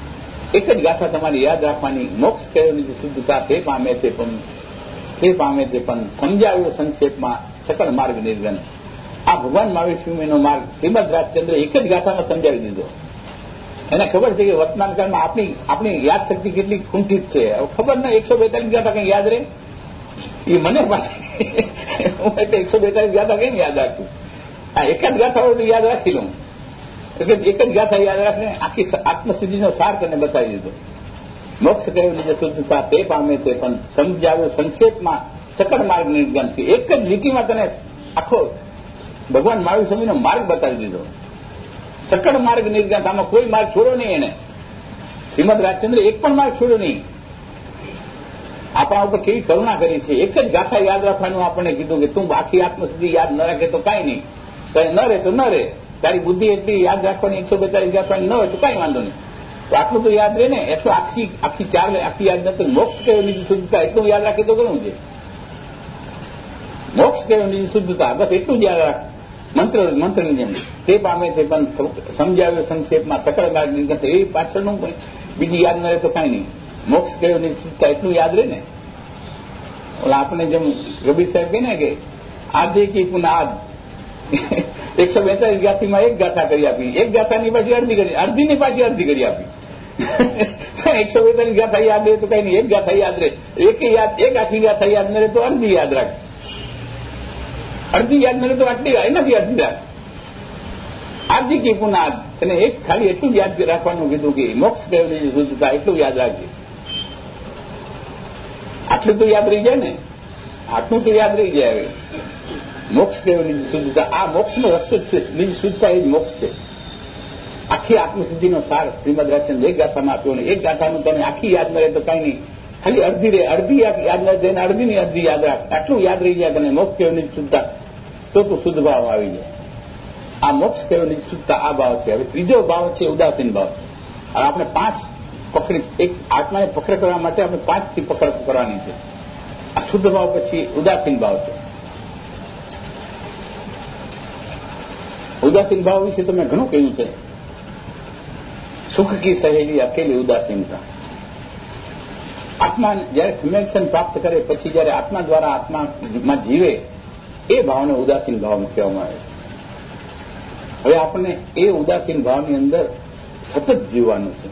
એક જ ગાથા તમારી યાદ રાખવાની. મોક્ષ કયોની શુદ્ધતા તે પામે તે પણ તે પામે તે પણ. સમજાવ્યો સંક્ષેપમાં સકળ માર્ગ નિર્ગન. આ ભગવાન મહાવીર માર્ગ શ્રીમદ રાજચંદ્ર એક જ ગાથામાં સમજાવી દીધો. એને ખબર છે કે વર્તમાન કાળમાં આપણી આપણી યાદ શક્તિ કેટલી કુંઠિત છે. ખબર ને, એકસો બેતાલીસ ગાથા કઈ યાદ રહે? એ મને પાછી હું એકસો બેતાલીસ ગાથા કેમ યાદ રાખું? આ એક જ ગાથા યાદ રાખી લઉં. એક જ ગાથા યાદ રાખીને, આખી આત્મસિદ્ધિનો સાર કરીને બતાવી દીધો. મોક્ષ કયો નીચે શુદ્ધતા તે પામે તે, પણ સમજાવ્યો સંક્ષેપમાં સકળ માર્ગ નિર્ગમ એક જ લીટીમાં તને આખો ભગવાન મહાવીર સ્વામીનો માર્ગ બતાવી દીધો. સકળ માર્ગ નિર્ગત આમાં કોઈ માર્ગ છોડ્યો નહીં એને. શ્રીમદ રાજચંદ્ર એક પણ માર્ગ છોડ્યો નહીં. આપણા ઉપર કેવી કરુણા કરી છે. એક જ ગાથા યાદ રાખવાનું આપણને કીધું કે તું બાકી આત્મસિદ્ધિ યાદ ન રાખે તો કાંઈ નહીં. કઈ ન રહે તો ન રહે. તારી બુદ્ધિ એટલી યાદ રાખવાની, એકસો બેતાલીસ રાખવાની ન હોય તો કાંઈ વાંધો નહીં. તો આટલું તો યાદ રહે ને, એટલું આખી આખી ચાર, આખી યાદ નથી. મોક્ષ કયો નીચી શુદ્ધતા? એટલું યાદ રાખે તો ઘણું છે. મોક્ષ કયો નીચી શુદ્ધતા? બસ એટલું જ યાદ રાખ. મંત્ર, મંત્રની જેમ. તે પામે છે, પણ સમજાવ્યો સંક્ષેપમાં સકળ માર્ગ નિર્ગત. એ પાછળનું બીજી યાદ ન રહે તો કાંઈ નહીં. મોક્ષ કયો શુદ્ધતા? એટલું યાદ રહે ને. આપણે જેમ રબી સાહેબ કહે ને કે, આધે કે પુનઃ આદ એકસો બેતાલીસ ગાથીમાં એક ગાથા કરી આપી. એક ગાથાની પાછી અડધી કરી. અડધીની પાછી અડધી કરી આપી. એકસો બેતાલીસ ગાથા યાદ રહે તો કઈ નહીં. એક ગાથા યાદ રહે. એક યાદ, એક આખી ગાથા યાદ ન રહે તો અડધી યાદ રાખ. અડધી યાદ ન રહે તો આટલી એનાથી અડધી રાખ આદિ કી પુનઃ અને એક ખાલી એટલું યાદ રાખવાનું કીધું કે મોક્ષ કહેવાની શુદ્ધતા એટલું યાદ રાખજે. આટલું તો યાદ રહી જાય ને. આટલું તો યાદ રહી જાય હવે. મોક્ષ કહેવાની શુદ્ધતા આ મોક્ષનો રસ્તો જ છે બીજી શુદ્ધતા એ મોક્ષ છે આખી આત્મસિદ્ધિનો સાર શ્રીમદ રાજચંદ એક ગાથામાં આપ્યો ને એક ગાથાનું તમે આખી યાદ ન રહે તો કાંઈ નહીં ખાલી અડધી રે અડધી યાદ ન રહે અડધીની અડધી યાદ રાખ આટલું યાદ રહી જાય તને મોક્ષ કહેવાની શુદ્ધતા તો તું શુદ્ધ ભાવ આવી જાય આ મોક્ષ કહેવાની શુદ્ધતા આ ભાવ છે હવે ત્રીજો ભાવ છે ઉદાસીન ભાવ હવે આપણે પાંચ પકડી એક આત્માને પકડ કરવા માટે આપણે પાંચથી પકડ કરવાની છે આ શુદ્ધ ભાવ પછી ઉદાસીન ભાવ છે ઉદાસીન ભાવ વિશે તમે ઘણું કહ્યું છે. સુખ કી સહેલી અકેલી ઉદાસીનતા. આત્મા જયારે સંવેક્ષણ પ્રાપ્ત કરે, પછી જયારે આત્મા દ્વારા આત્મામાં જીવે, એ ભાવને ઉદાસીન ભાવ કહેવામાં આવે હવે આપણને એ ઉદાસીન ભાવની અંદર સતત જીવવાનું છે.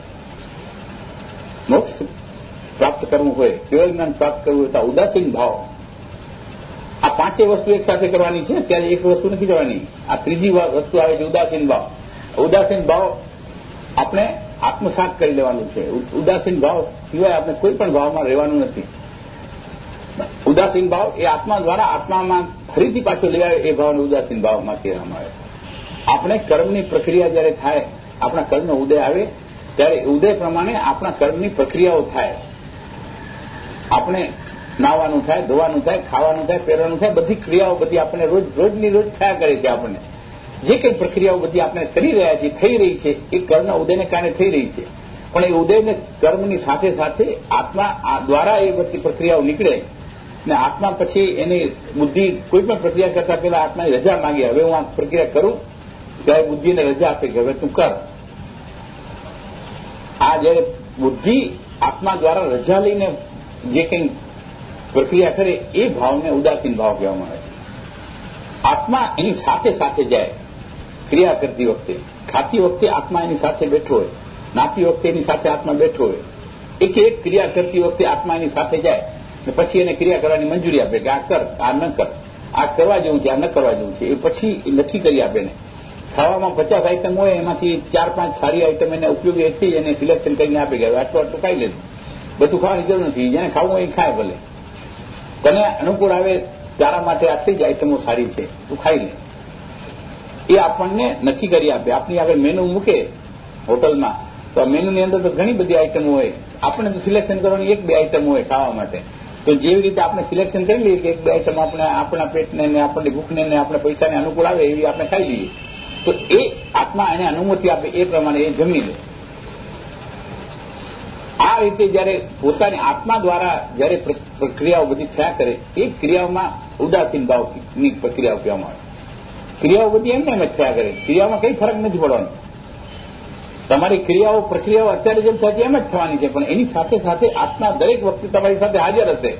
મોક્ષ પ્રાપ્ત કરવું હોય, કેવળ જ્ઞાન પ્રાપ્ત કરવું હોય તો ઉદાસીન ભાવ આ પાંચેય વસ્તુ એક સાથે કરવાની છે ત્યારે એક વસ્તુ નથી કરવાની. આ ત્રીજી વસ્તુ આવે છે ઉદાસીન ભાવ. ઉદાસીન ભાવ આપણે આત્મસાત કરી લેવાનું છે. ઉદાસીન ભાવ સિવાય આપણે કોઈ પણ ભાવમાં રહેવાનું નથી. ઉદાસીન ભાવ એ આત્મા દ્વારા આત્મામાં ફરીથી પાછો લેવાય એ ભાવને ઉદાસીન ભાવમાં કહેવામાં આવે. આપણે કર્મની પ્રક્રિયા જયારે થાય, આપણા કર્મનો ઉદય આવે, ત્યારે ઉદય પ્રમાણે આપણા કર્મની પ્રક્રિયાઓ થાય. આપણે નાવાનું થાય, ધોવાનું થાય, ખાવાનું થાય, પહેરવાનું થાય, બધી ક્રિયાઓ બધી આપણને રોજ, રોજની રોજ થયા કરે છે આપણને. જે કંઈ પ્રક્રિયાઓ બધી આપણે કરી રહ્યા છીએ, થઈ રહી છે, એ કર્મના ઉદયને કારણે થઈ રહી છે. પણ એ ઉદયને કર્મની સાથે સાથે આત્મા દ્વારા એ બધી પ્રક્રિયાઓ નીકળે ને આત્મા પછી એની બુદ્ધિ કોઈ પણ પ્રક્રિયા કરતા પહેલા આત્માની રજા માંગે. હવે હું આ પ્રક્રિયા કરું, ત્યારે બુદ્ધિને રજા આપે કે હવે તું કર. આ જયારે બુદ્ધિ આત્મા દ્વારા રજા લઈને જે કંઈ પ્રક્રિયા કરે એ ભાવને ઉદાસીન ભાવ કહેવામાં આવે આત્મા એની સાથે સાથે જાય, ક્રિયા કરતી વખતે. ખાતી વખતે આત્મા એની સાથે બેઠો હોય, નાતી વખતે એની સાથે આત્મા બેઠો હોય. એક એક ક્રિયા કરતી વખતે આત્મા એની સાથે જાય ને પછી એને ક્રિયા કરવાની મંજૂરી આપે કે આ કર, આ ન કર. આ કરવા જેવું છે, આ ન કરવા જેવું છે. એ પછી નક્કી કરી આપે ને ખાવામાં પચાસ આઈટમ હોય, એમાંથી ચાર પાંચ સારી આઈટમ એને ઉપયોગી હતી, એને સિલેક્શન કરીને આપી ગયા આટલું આટલું ખાઈ લેતું બધું ખાવાની જરૂર નથી. જેને ખાવું એ ખાય ભલે. તને અનુકૂળ આવે તારા માટે આટલી જ આઈટમો સારી છે, તું ખાઈ લે. એ આપણને નક્કી કરી આપે. આપણી આગળ મેનુ મૂકે હોટલમાં. તો આ મેનુની અંદર તો ઘણી બધી આઈટમો હોય. આપણે તો સિલેક્શન કરવાની એક બે આઈટમ હોય ખાવા માટે. તો જેવી રીતે આપણે સિલેક્શન કરી લઈએ કે એક બે આઈટમ આપણે આપણા પેટને ને આપણને ભૂખને ને આપણે પૈસાને અનુકૂળ આવે એવી આપણે ખાઈ લઈએ. તો એ આત્મા એને અનુમતિ આપે એ પ્રમાણે એ જમી લે. આ રીતે જયારે પોતાની આત્મા દ્વારા જયારે પ્રક્રિયાઓ બધી થયા કરે, એ ક્રિયાઓમાં ઉદાસીન ભાવની પ્રક્રિયાઓ કહેવામાં આવે. ક્રિયાઓ બધી એમને એમ જ થયા કરે. ક્રિયામાં કઈ ફરક નથી પડવાનો. તમારી ક્રિયાઓ, પ્રક્રિયાઓ અત્યારે જેમ થતી એમ જ થવાની છે, પણ એની સાથે સાથે આત્મા દરેક વખતે તમારી સાથે હાજર હશે.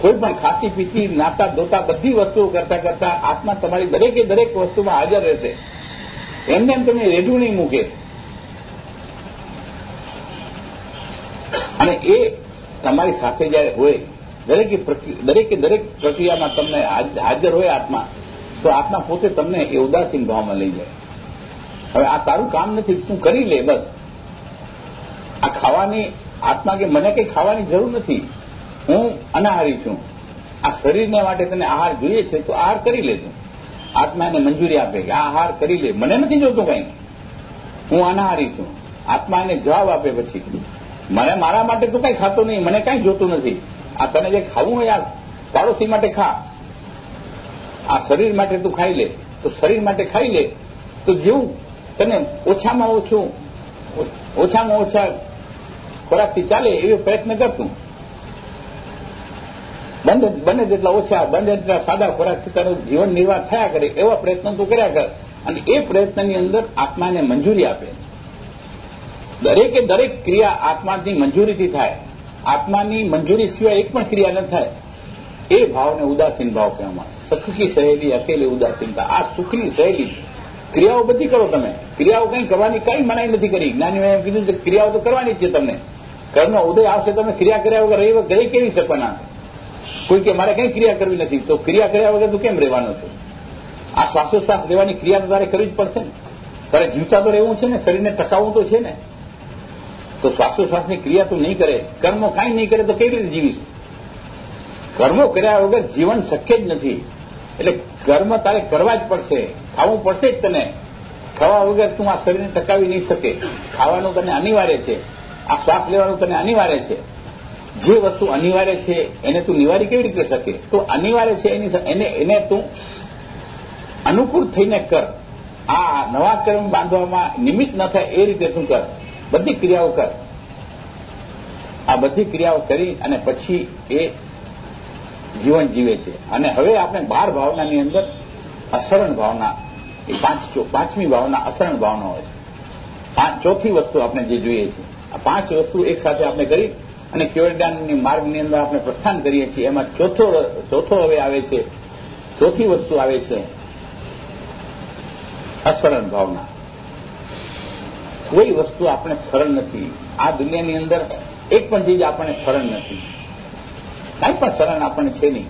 કોઈ પણ ખાતી પીતી, નાતા ધોતા, બધી વસ્તુઓ કરતા કરતા આત્મા તમારી દરેકે દરેક વસ્તુમાં હાજર રહેશે. એમને એમ તમે રેડું નહીં મૂકે. અને એ તમારી સાથે જયારે હોય, દરેકે દરેકે દરેક પ્રક્રિયામાં તમને હાજર હોય આત્મા, તો આત્મા પોતે તમને એ ઉદાસીન ભાવમાં લઈ જાય. હવે આ તારું કામ નથી, તું કરી લે બસ. આ ખાવાની, આત્મા કે મને કંઈ ખાવાની જરૂર નથી. હું અનાહારી છું. આ શરીરને માટે તને આહાર જોઈએ છે, તો આહાર કરી લેજો આત્મા એને મંજૂરી આપે કે આ આહાર કરી લે. મને નથી જોતું કંઈ. હું અનાહારી છું. આત્મા એને જવાબ આપે પછી. મને મારા માટે તું કઈ ખાતો નહીં, મને કઈ જોતું નથી. આ તને જે ખાવું હોય યાર પાડોશી માટે ખા. આ શરીર માટે તું ખાઈ લે, તો શરીર માટે ખાઈ લે. તો જેવું તને ઓછામાં ઓછું, ઓછામાં ઓછા ખોરાકથી ચાલે એવો પ્રયત્ન કરતું બંધ બને જેટલા ઓછા, બંને જેટલા સાદા ખોરાકથી તારું જીવન નિર્વાહ થયા કરે એવા પ્રયત્નો તું કર્યા કર. અને એ પ્રયત્નની અંદર આત્માને મંજૂરી આપે. દરેકે દરેક ક્રિયા આત્માની મંજૂરીથી થાય. આત્માની મંજૂરી સિવાય એક પણ ક્રિયા ન થાય. એ ભાવને ઉદાસીન ભાવ કહેવામાં સખી સહેલી, અકેલી, ઉદાસીનતા. આ સુખની સહેલી ક્રિયાઓ બધી કરો તમે. ક્રિયાઓ કંઈ કરવાની કંઈ મનાઈ નથી કરી. જ્ઞાનીઓ એમ કીધું છે ક્રિયાઓ તો કરવાની છે તમને. કર્મનો ઉદય આવશે તમે ક્રિયા કર્યા વગર રહી રહી કેવી શકવાના? કોઈ કે મારે કઈ ક્રિયા કરવી નથી. તો ક્રિયા કર્યા વગર તું કેમ રહેવાનો છે? આ શ્વાસોશ્વાસ લેવાની ક્રિયા તો તારે કરવી જ પડશે ને. તારે જીવતા તો રહેવું છે ને? શરીરને ટકાવવું તો છે ને? તો શ્વાસોશ્વાસની ક્રિયા તું નહીં કરે, કર્મો કાંઈ નહીં કરે તો કેવી રીતે જીવીશ કર્મો કર્યા વગર જીવન શક્ય જ નથી. એટલે કર્મ તારે કરવા જ પડશે, ખાવું પડશે જ તને. ખાવા વગર તું આ શરીરને ટકાવી નહીં શકે. ખાવાનું તને અનિવાર્ય છે. આ શ્વાસ લેવાનું તને અનિવાર્ય છે. જે વસ્તુ અનિવાર્ય છે, એને તું નિવારી કેવી રીતે શકે? તો અનિવાર્ય છે એની, એને તું અનુકૂળ થઈને કર. આ નવા કર્મ બાંધવામાં નિમિત્ત ન થાય એ રીતે તું કર. બધી ક્રિયાઓ કર. આ બધી ક્રિયાઓ કરી અને પછી એ જીવન જીવે છે. અને હવે આપણે બાર ભાવનાની અંદર અસરણ ભાવના, એ પાંચ પાંચમી ભાવના અસરણ ભાવના હોય છે. ચોથી વસ્તુ આપણે જે જોઈએ છે આ પાંચ વસ્તુ એક સાથે આપણે કરી અને કેવળદાનની માર્ગની અંદર આપણે પ્રસ્થાન કરીએ છીએ. એમાં ચોથો ચોથો હવે આવે છે. ચોથી વસ્તુ આવે છે અસરણ ભાવના. કોઈ વસ્તુ આપણે સરળ નથી. આ દુનિયાની અંદર એક પણ ચીજ આપણને સરળ નથી. કાંઈ પણ શરણ આપણને છે નહીં.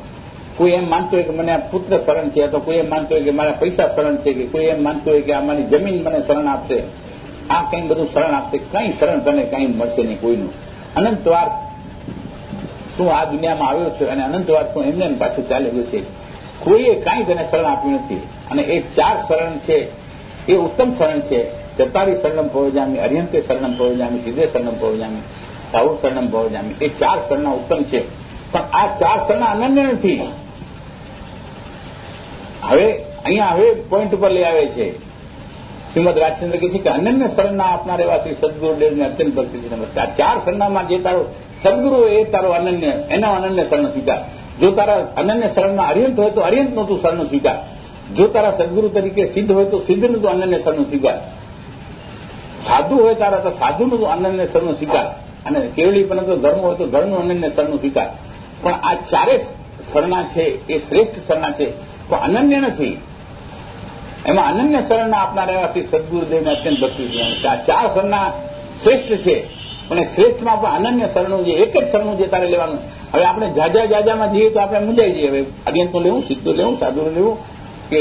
કોઈ એમ માનતો હોય કે મને આ પુત્ર શરણ છે તો કોઈ એમ માનતો હોય કે મારા પૈસા શરણ છે, કે કોઈ એમ માનતો હોય કે આ મારી જમીન મને શરણ આપશે. આ કંઈ બધું શરણ આપશે. કંઈ શરણ તને કંઈ મળશે નહીં કોઈનું. અનંતવાર તું આ દુનિયામાં આવ્યો છે અને અનંતવાર તું એમને એમ પાછું ગયો છે. કોઈએ કાંઈ તને શરણ આપ્યું નથી. અને એ ચાર શરણ છે. એ ઉત્તમ શરણ છે. ચતારી શરણમ પવજામી અર્યંતે શરણમ પવજામી સીધે શરણમ પવજામી સાઉ શરણમ પવજામી એ ચાર શરણા ઉત્તમ છે. પણ આ ચાર શરણા અનન્ય નથી. હવે અહીંયા હવે પોઈન્ટ ઉપર લઈ આવે છે. શ્રીમદ રાજચંદ્ર કહે છે કે અનન્ય શરણના આપનાર એવા શ્રી સદગુરુદેવને અત્યંત ભક્તિથી નમસ્કાર. ચાર શરણામાં જે તારો સદગુરુ એ તારો અનન્ય એના અનન્ય શરણ સ્વીકાર. જો તારા અનન્ય શરણમાં અર્યંત હોય તો અર્યંતનું તું શરણ સ્વીકાર. જો તારા સદગુરુ તરીકે સિદ્ધ હોય તો સિદ્ધનું તું અનન્ય શરણ સ્વીકાર. સાધુ હોય તારા તો સાધુનું અનન્ય શરણ સ્વીકાર અને કેવલી પણ ધર્મ હોય તો ધર્મનું અનન્ય શરણ સ્વીકાર પણ આ ચારે શરણા છે, એ શ્રેષ્ઠ શરણા છે પણ અનન્ય નથી. એમાં અનન્ય શરણના આપનાર રહેવાથી સદગુરુદેવને અત્યંત ભક્તિ આ ચાર શરણના શ્રેષ્ઠ છે. પણ શ્રેષ્ઠમાં પણ અનન્ય શરણું જે એક જ શરણું જે તારે લેવાનું. હવે આપણે જાજા જાજામાં જઈએ તો આપણે મૂંઝાઈ જઈએ. હવે અદ્યંતનું લેવું સિદ્ધું લેવું સાધુનું લેવું, કે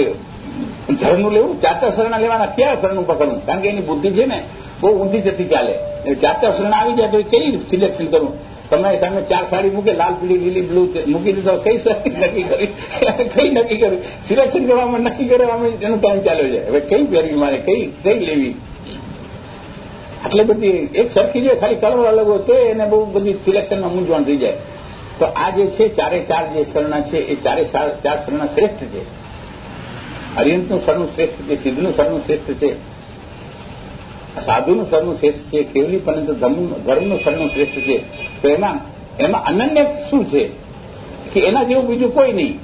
ધર્મનું લેવું? ચાર શરણા લેવાના ક્યાં શરણું પકડવું? કારણ કે એની બુદ્ધિ છે ને, બહુ ઊંધી જતી ચાલે. ચાર શરણ આવી જાય તો એ સિલેક્શન કરવું તમારી સામે ચાર સાડી મૂકે, લાલ, પીળી, લીલી, બ્લુ મૂકી દીધો, કઈ સાડી નક્કી કરી? કઈ નક્કી કરી? સિલેક્શન કરવામાં નક્કી કરવામાં એનો ટાઈમ ચાલ્યો છે હવે કઈ પહેરવી મારે? કઈ કઈ લેવી? આટલી બધી એક સરખી જે ખાલી કલર અલગ હોય તો એને બહુ બધી સિલેક્શનમાં મૂંઝવણ થઈ જાય. તો આ જે છે, ચારે ચાર જે શરણા છે, એ ચારે ચાર શરણા શ્રેષ્ઠ છે. હરિયંતનું સરનું શ્રેષ્ઠ છે, સિદ્ધનું સરનું શ્રેષ્ઠ છે. સાધુનું સરનું શ્રેષ્ઠ છે, કેવલી પરંતુ ધર્મનું સરનું શ્રેષ્ઠ છે. તો એમાં એમાં અનન્ય શું છે? કે એના જેવું બીજું કોઈ નહીં.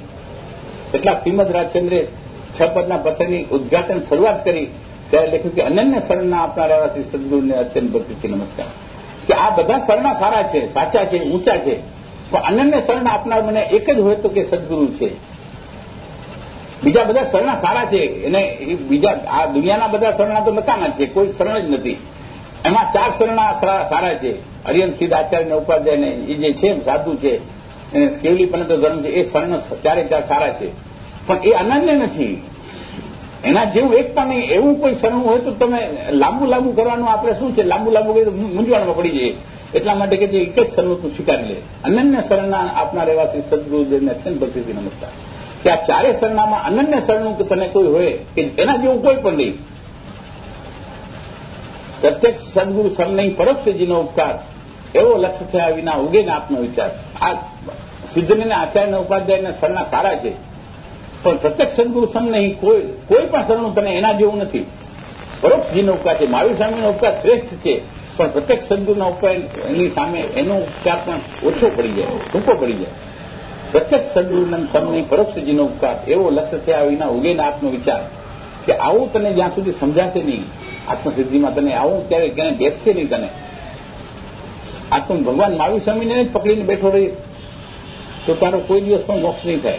એટલા શ્રીમદ રાજચંદ્રે છ પદના પથ્થરની ઉદઘાટન શરૂઆત કરી, ત્યારે લખ્યું કે અનન્ય શરણના આપનાર શ્રી સદગુરુને અત્યંત ભક્તિથી નમસ્કાર. કે આ બધા શરણા સારા છે, સાચા છે, ઊંચા છે. પણ અનન્ય શરણ આપનાર મને એક જ હોય તો કે સદગુરુ છે. બીજા બધા શરણા સારા છે. એને બીજા આ દુનિયાના બધા શરણા તો નકામા છે. કોઈ શરણ જ નથી. એમાં ચાર શરણા સારા છે. હરિયન સિદ્ધ આચાર્ય ઉપાધ્યાય એ જે છે, સાધુ છે કેવલી પણ ધર્મ છે, એ શરણ ચારે ચાર સારા છે. પણ એ અનન્ય નથી. એના જેવું એક પણ નહીં એવું કોઈ શરણું હોય તો તમે લાંબુ લાંબુ કરવાનું આપણે શું છે? લાંબુ લાંબુ કરી મૂંઝવણમાં પડી જઈએ. એટલા માટે કે જે એક જ શરણું તું સ્વીકારી લે. અનન્ય શરણના આપનાર રહેવાથી સદગુરુદેવને અત્યંત ભક્તિથી નમસ્કાર. કે આ ચારે શરણામાં અનન્ય કે તને કોઈ હોય કે એના જેવું કોઈ પણ નહીં. પ્રત્યક્ષ સદગુરુ સર પરોક્ષજીનો ઉપકાર. એવો લક્ષ્ય થયા વિના ઉગે આપનો વિચાર. આ સિદ્ધને આચાર્યના ઉપાધ્યાયના શરણા સારા છે. પણ પ્રત્યક્ષ સદગુરુ નહીં, કોઈ કોઈ પણ શરણું તને એના જેવું નથી. પરોક્ષજીનો ઉપકાર છે. મહાવીર સ્વામીનો ઉપકાર શ્રેષ્ઠ છે. પણ પ્રત્યક્ષ સદગુરુના ઉપકાર એની સામે એનો ઉપકાર પણ ઓછો પડી જાય, ટૂંકો પડી જાય. પ્રત્યક્ષ સદગુરુના સ્વામીની પરોક્ષજીનો ઉપકાર, એવો લક્ષ્ય થયા વિના ઉગેને આપનો વિચાર કે આવું તને જ્યાં સુધી સમજાશે નહીં, આત્મસિદ્ધિમાં તને આવું ત્યારે ક્યાંય બેસશે નહીં તને. આ ભગવાન મહાવીર સ્વામીને જ પકડીને બેઠો રહીશ, તો તારો કોઈ દિવસ પણ મોક્ષ નહીં થાય.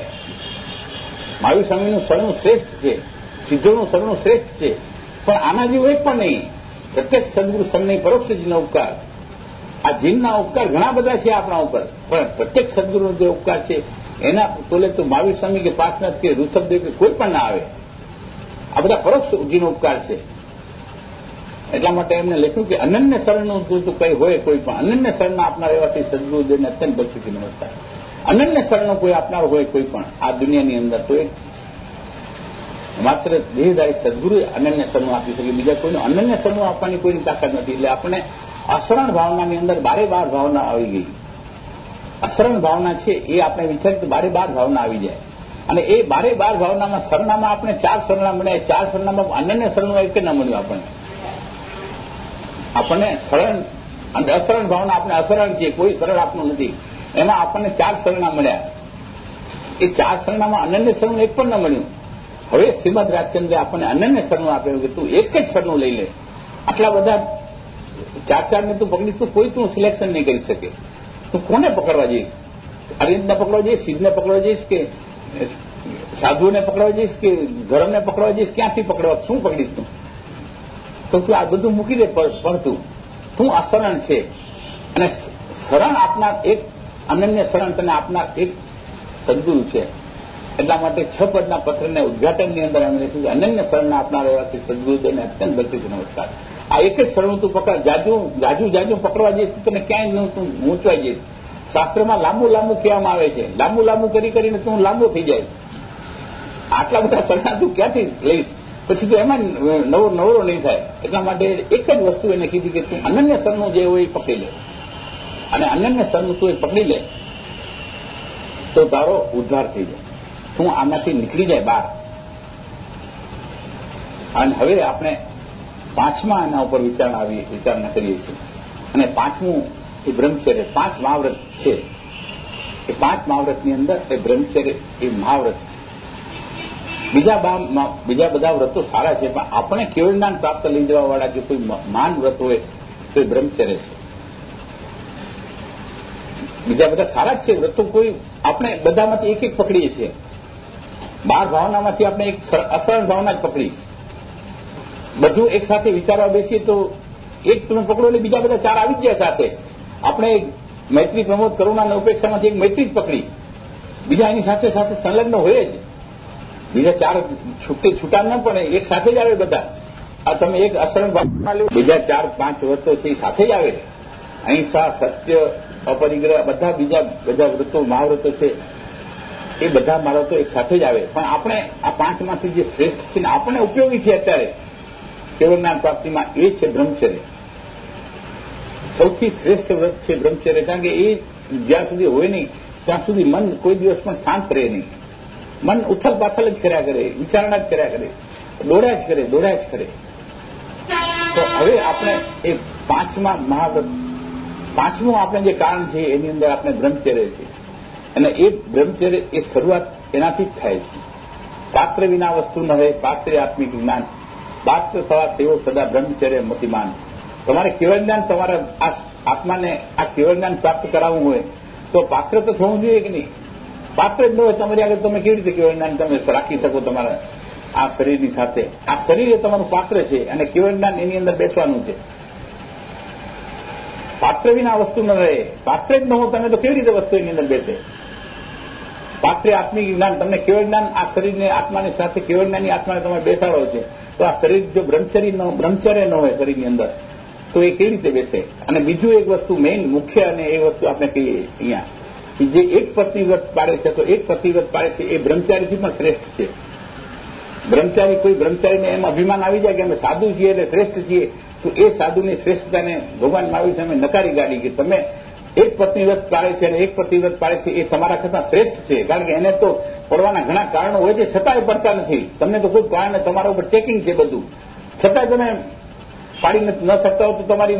મહાવીર સ્વામીનું શરણું શ્રેષ્ઠ છે, સિદ્ધોનું શરણું શ્રેષ્ઠ છે, પણ આના જેવું એક પણ નહીં. પ્રત્યક્ષ સદગુરુ સમને પરોક્ષજીનો ઉપકાર આ જીનના ઉપકાર ઘણા બધા છે આપણા ઉપર. પણ પ્રત્યેક સદગુરુનો જે ઉપકાર છે, એના તોલે તો મહાવીર સ્વામી કે પાર્થનાથ કે ઋષભદેવ કે કોઈ પણ ના આવે. આ બધા પરોક્ષ જીનો ઉપકાર છે. એટલા માટે એમને લખ્યું કે અનન્ય શરણનું તો કંઈ હોય કોઈ પણ. અનન્ય શરણ આપનાર એવાથી સદગુરુદેવને અત્યંત ભક્તિથી નમસ્કાર. અનન્ય શરણનું કોઈ આપનાર હોય કોઈ પણ. આ દુનિયાની અંદર તો માત્ર દેહદારી સદગુરુ અનન્ય શરણું આપી શકે. બીજા કોઈનું અનન્ય શરણું આપવાની કોઈની તાકાત નથી. એટલે આપણે અસરણ ભાવનાની અંદર બારે બાર ભાવના આવી ગઈ. અસરણ ભાવના છે એ આપણે વિચારીએ તો બારે બાર ભાવના આવી જાય. અને એ બારે બાર ભાવનામાં સરનામાં આપણે ચાર સરણા મળ્યા. ચાર સરનામાં અનન્ય શરણું એક ના મળ્યું આપણને. આપણને શરણ અને અસરણ ભાવના આપણે અસરણ છીએ. કોઈ સરળ આપણું નથી. એમાં આપણને ચાર સરણા મળ્યા. એ ચાર સરણામાં અનન્ય શરણું એક પણ ન મળ્યું. હવે શ્રીમદ રાજચંદ્રે આપણને અનન્ય શરણું આપ્યું કે તું એક જ શરણું લઈ લે. આટલા બધા ચાર ચારને તું પકડીશ તો કોઈ તું સિલેક્શન નહીં કરી શકે. તું કોને પકડવા જઈશ? અરવિંદને પકડવા જઈશ? સિદ્ધને પકડવા જઈશ કે સાધુને પકડવા જઈશ કે, ધર્મને પકડવા જઈશ? ક્યાંથી પકડવા? શું પકડીશ તું? તો તું આ બધું મૂકી દે પડતું તું. અસરણ છે. અને શરણ આપનાર એક, અનન્ય શરણ તને આપનાર એક સદગુરુ છે. એટલા માટે છ પદના પત્રને ઉદઘાટનની અંદર અમે લખ્યું અનન્ય શરણ આપનાર એવાથી સદગુરુદેવને અત્યંત ભક્તિથી નમસ્કાર. આ એક જ શરણું તું પકડ, જાજુ જાજુ જાજુ પકડવા જઈશ તને ક્યાંય તું મૂંચવાઈ જઈશ. શાસ્ત્રમાં લાંબુ લાંબુ કહેવામાં આવે છે. લાંબુ લાંબુ કરી કરીને તું લાંબો થઈ જાય. આટલા બધા શરણા તું ક્યાંથી લઈશ? પછી તો એમાં નવો, નવરો નહીં થાય. એટલા માટે એક જ વસ્તુ એને કીધી કે તું અનન્ય શરણું જે હોય એ પકડી લે. અને અનન્ય શરણું તું એ પકડી લે તો તારો ઉદ્ધાર થઈ જાય. તું આમાંથી નીકળી જાય બહાર. અને હવે આપણે પાંચમા એના ઉપર વિચારણા આવી વિચારણા કરીએ છીએ. અને પાંચમું એ બ્રહ્મચર્ય, પાંચ મહાવ્રત છે. એ પાંચ મહાવ્રતની અંદર એ બ્રહ્મચર્ય, એ મહાવ્રત બીજા બીજા બધા વ્રતો સારા છે, પણ આપણે કેવળ જ્ઞાન પ્રાપ્ત લઈ જવા વાળા જો કોઈ મહાન વ્રત હોય, તો એ બ્રહ્મચર્ય છે. બીજા બધા સારા જ છે વ્રતો, કોઈ આપણે બધામાંથી એક એક પકડીએ છીએ. બાર ભાવનામાંથી આપણે એક અસરણ ભાવના જ પકડી. બધું એક સાથે વિચારવા બેસીએ તો એક તમે પકડો એટલે બીજા બધા ચાર આવી જાય સાથે. આપણે મૈત્રી પ્રમોદ કરુણા અને ઉપેક્ષામાંથી એક મૈત્રી જ પકડી. બીજા એની સાથે સાથે સંલગ્ન હોય જ. બીજા ચાર છૂટે છૂટા ન પડે એક સાથે જ આવે બધા. આ તમે એક અસરણ ભાગમાં લો બીજા ચાર પાંચ વર્ષો છે એ સાથે જ આવે. અહિંસા, સત્ય, અપરિગ્રહ, બધા બીજા બધા વ્રતો મહાવ્રતો છે એ બધા મારો તો એક સાથે જ આવે. પણ આપણે આ પાંચમાંથી જે શ્રેષ્ઠ છે ને આપણે ઉપયોગી છે અત્યારે. કેવળ જ્ઞાન પ્રાપ્તિમાં એ છે બ્રહ્મચર્ય. સૌથી શ્રેષ્ઠ વ્રત છે બ્રહ્મચર્ય. કારણ કે એ જ્યાં સુધી હોય નહીં, ત્યાં સુધી મન કોઈ દિવસ પણ શાંત રહે નહીં. મન ઉથલ પાથલ જ કર્યા કરે, વિચારણા જ કર્યા કરે. દોડ્યા જ કરે, દોડ્યા જ કરે. તો હવે આપણે એ પાંચમા મહાવ્રત, પાંચમું આપણે જે કારણ છે એની અંદર આપણે બ્રહ્મચર્ય છે. અને એ બ્રહ્મચર્ય એ શરૂઆત એનાથી જ થાય છે. પાત્ર વિના વસ્તુ ન હોય પાત્ર આત્મિક જ્ઞાન. પાત્ર થવા સેવો સદા બ્રહ્મચર્ય મતિમાન તમારે કેવળ જ્ઞાન તમારા આત્માને આ કેવળ જ્ઞાન પ્રાપ્ત કરાવવું હોય તો પાત્ર તો થવું જોઈએ કે નહીં? પાત્ર જ ન હોય તમારી આગળ તમે કેવી રીતે કેવળ જ્ઞાન તમે રાખી શકો તમારા આ શરીરની સાથે? આ શરીર એ તમારું પાત્ર છે અને કેવળ જ્ઞાન એની અંદર બેસવાનું છે. પાત્ર વિના વસ્તુ ન રહે. પાત્ર જ ન હો તમે તો કેવી રીતે વસ્તુ એની અંદર બેસે? પાત્રે આત્મિક જ્ઞાન, તમને કેવળ જ્ઞાન, આ શરીરને આત્માની સાથે કેવળ જ્ઞાનની આત્માને તમે બેસાડો છે. તો આ શરીર જો બ્રહ્મચરી બ્રહ્મચર્ય ન હોય શરીરની અંદર, તો એ કેવી રીતે બેસે? અને બીજું એક વસ્તુ મેઇન મુખ્ય અને એ વસ્તુ આપણે કહીએ અહીંયા જે એક પતિવ્રત પાડે છે, તો એક પતિવ્રત પાડે છે, એ બ્રહ્મચારીથી પણ શ્રેષ્ઠ છે. બ્રહ્મચારી કોઈ બ્રહ્મચારીને એમ અભિમાન આવી જાય કે અમે સાધુ છીએ એટલે શ્રેષ્ઠ છીએ, તો એ સાધુની શ્રેષ્ઠતાને ભગવાન મહાવીર સામે નકારી કાઢી કે તમે એક પતિવ્રત પાળે છે અને એક પતિવ્રત પાળે છે એ તમારા કરતાં શ્રેષ્ઠ છે. કારણ કે એને તો પડવાના ઘણા કારણો હોય છે, છતાંય પડતા નથી. તમને તો કોઈ કારણ તમારા ઉપર ચેકિંગ છે બધું. છતાંય તમે પાડી ન શકતા હો તો તમારી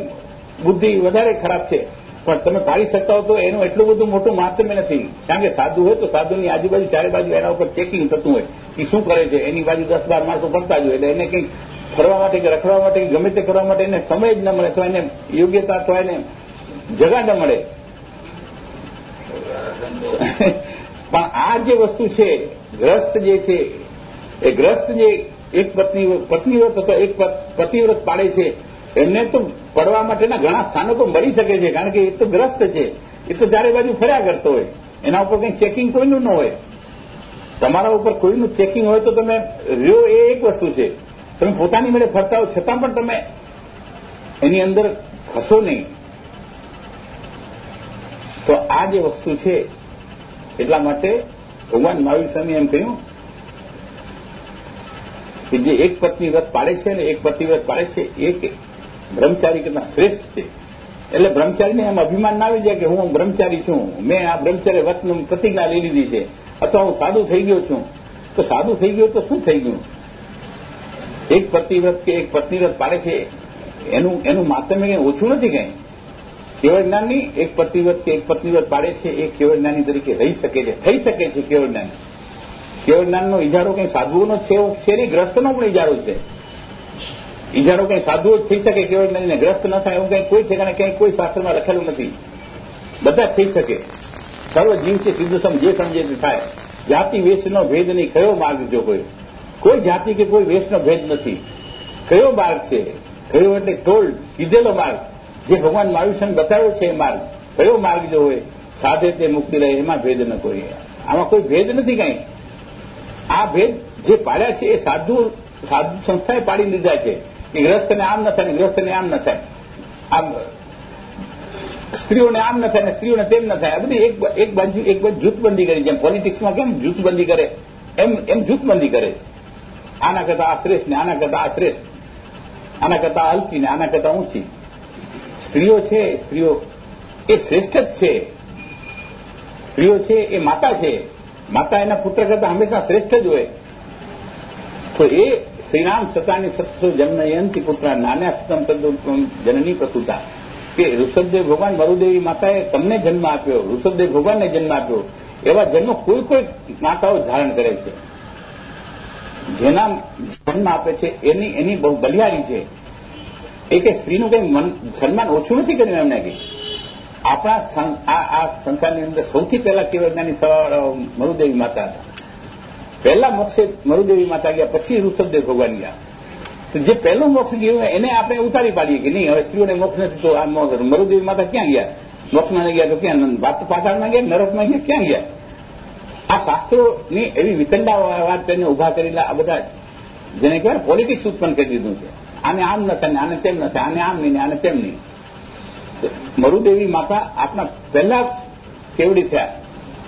બુદ્ધિ વધારે ખરાબ છે. પણ તમે પાડી શકતા હો તો એનું એટલું બધું મોટું માધ્યમ નથી. કારણ કે સાધુ હોય તો સાધુની આજુબાજુ ચારે બાજુ એના ઉપર ચેકિંગ થતું હોય કે શું કરે છે. એની બાજુ દસ બાર માણસો પડતા જ હોય. એટલે એને કંઈક ફરવા માટે કે રખડવા માટે કે ગમે તે કરવા માટે એને સમય જ ન મળે. તો એને યોગ્યતા, તો એને જગા મળે પણ આ જે વસ્તુ છે, ગ્રસ્ત જે છે, એ ગ્રસ્ત જે એક પત્ની પત્નીવ્રત અથવા એક પતિવ્રત પાડે છે, એમને તો પડવા માટેના ઘણા સ્થાનકો મળી શકે છે, કારણ કે એ તો ગ્રસ્ત છે. એ તો ચારે બાજુ ફર્યા કરતો હોય. એના ઉપર કંઈ ચેકિંગ કોઈનું ન હોય. તમારા ઉપર કોઈનું ચેકિંગ હોય તો તમે રહ્યો એ એક વસ્તુ છે. તમે પોતાની મેળે ફરતા હો, છતાં પણ તમે એની અંદર ખસો નહીં. તો આ જે વસ્તુ છે, એટલા માટે ભગવાન મહાવીર સ્વામી એમ કહ્યું કે જે એક પત્ની વ્રત પાડે છે ને એક પત્ની વ્રત પાડે છે, એ બ્રહ્મચારી કરતા શ્રેષ્ઠ છે. એટલે બ્રહ્મચારીને એમ અભિમાન ના આવી જાય કે હું બ્રહ્મચારી છું, મેં આ બ્રહ્મચારી વ્રતનું પ્રતિજ્ઞા લઈ લીધી છે, અથવા હું સાધુ થઈ ગયો છું. તો સાધુ થઈ ગયો તો શું થઈ ગયું? એક પતિવ્રત કે એક પત્નીવ્રત પાડે છે, એનું એનું માત્રમે કંઈ ઓછું નથી કંઈ. કેવળ જ્ઞાનની એક પતિવ્રત કે એક પત્નીવ્રત પાડે છે, એ કેવળ જ્ઞાની તરીકે રહી શકે છે, થઈ શકે છે કેવળ જ્ઞાન. કેવળ જ્ઞાનનો ઇજારો કંઈ સાધુઓનો છે, એવું ગ્રસ્તનો પણ ઇજારો છે. ઇજારો કંઈ સાધુઓ જ થઈ શકે કેવળ જ્ઞાનીને ગ્રસ્ત ન થાય, એવું કંઈ કોઈ ઠેકાણે ક્યાંય કોઈ શાસ્ત્રમાં લખેલું નથી. બધા થઈ શકે. સર્વ જીવ છે સીધું સમ જે સમજે તે થાય. જાતિ વેશનો ભેદ નહીં, કયો માર્ગ જો કોઈ કોઈ જાતિ કે કોઈ વેશનો ભેદ નથી. કયો માર્ગ છે? કયો એટલે ટોલ્ડ કીધેલો માર્ગ. જે ભગવાન મહાવીર બતાવ્યો છે એ માર્ગ. કયો માર્ગ જો હોય, સાધે તે મુક્તિ રહે, એમાં ભેદ ન કોઈ આમાં કોઈ ભેદ નથી કંઈ. આ ભેદ જે પાડ્યા છે એ સાધુ સાધુ સંસ્થાએ પાડી લીધા છે કે ગ્રસ્તને આમ ન થાય ગ્રસ્તને આમ ન થાય. આમ, સ્ત્રીઓને આમ ન થાય ને સ્ત્રીઓને તેમ ન થાય. આ બધી એક એક બાજુ એક બાજુ જૂથબંધી કરી જેમ પોલિટિક્સમાં કેમ જૂથબંધી કરે? એમ એમ જૂથબંધી કરે છે. આના કરતા આ શ્રેષ્ઠ ને આના કરતા આ શ્રેષ્ઠ, આના કરતા હલકી ને આના કરતા ઊંચી. સ્ત્રીઓ છે, સ્ત્રીઓ એ શ્રેષ્ઠ જ છે. સ્ત્રીઓ છે એ માતા છે. માતા એના પુત્ર કરતા હંમેશા શ્રેષ્ઠ જ હોય. તો એ શ્રીરામ સતાની સત્સો જન્મયંતી પુત્ર નાના સ્તમ જનની પ્રસુતા કે ઋષભદેવ ભગવાન મરુદેવી માતાએ તમને જન્મ આપ્યો, ઋષભદેવ ભગવાનને જન્મ આપ્યો. એવા જન્મ કોઈ કોઈ માતાઓ ધારણ કરે છે. જેના જન્મ આપે છે, એની એની બહુ બલિયારી છે. એ કે સ્ત્રીનું કંઈ સન્માન ઓછું નથી કર્યું એમને કે આપણા આ સંસારની અંદર સૌથી પહેલા કેવળ મરુદેવી માતા હતા. પહેલા મોક્ષે મરુદેવી માતા ગયા, પછી ઋષભદેવ ભગવાન ગયા. જે પહેલું મોક્ષ ગયું એને આપણે ઉતારી પાડીએ કે નહીં, હવે સ્ત્રીઓને મોક્ષ નથી, તો આ મરુદેવી માતા ક્યાં ગયા? મોક્ષમાં ગયા તો ક્યાં? પાતાળમાં ગયા, નરકમાં ગયા, ક્યાં ગયા? આ શાસ્ત્રોની એવી વિતંડા વાત તેને ઊભા કરેલા આ બધા, જેને કહેવાય પોલિટિક્સ ઉત્પન્ન કરી દીધું છે. આને આમ ન થાય આને તેમ ન થાય, આને આમ નહીં આને તેમ નહીં. મરુદેવી માતા આપણા પહેલા કેવડી થયા?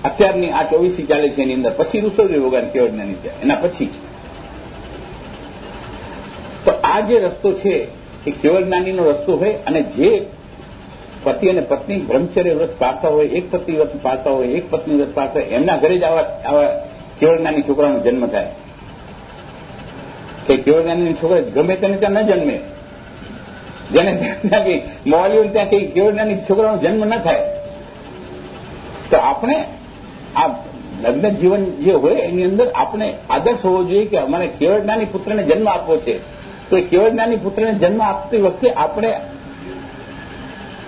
અત્યારની આ ચોવીસી ચાલે છે એની અંદર. પછી ઋષભદેવ ભગવાન કેવડના નીચે એના પછી તો આ જે રસ્તો છે, એ કેવળ જ્ઞાનીનો રસ્તો હોય અને જે પતિ અને પત્ની બ્રહ્મચર્ય વ્રત પાડતા હોય, એક પતિ વ્રત પાડતા હોય, એક પત્ની વ્રત પાડતા હોય, એમના ઘરે જ આવા આવા કેવળ જ્ઞાની છોકરાનો જન્મ થાય. કે કેવડદાની છોકરા ગમે તેને ત્યાં ન જન્મે. જેને ત્યાં કઈ મોવાલીઓ ત્યાં કઈ કેવડદાની છોકરાનો જન્મ ન થાય. તો આપણે આ લગ્ન જીવન જે હોય એની અંદર આપણે આદર્શ હોવો જોઈએ કે અમારે કેવડનાની પુત્રને જન્મ આપવો છે. તો એ કેવડનાની પુત્રને જન્મ આપતી વખતે આપણે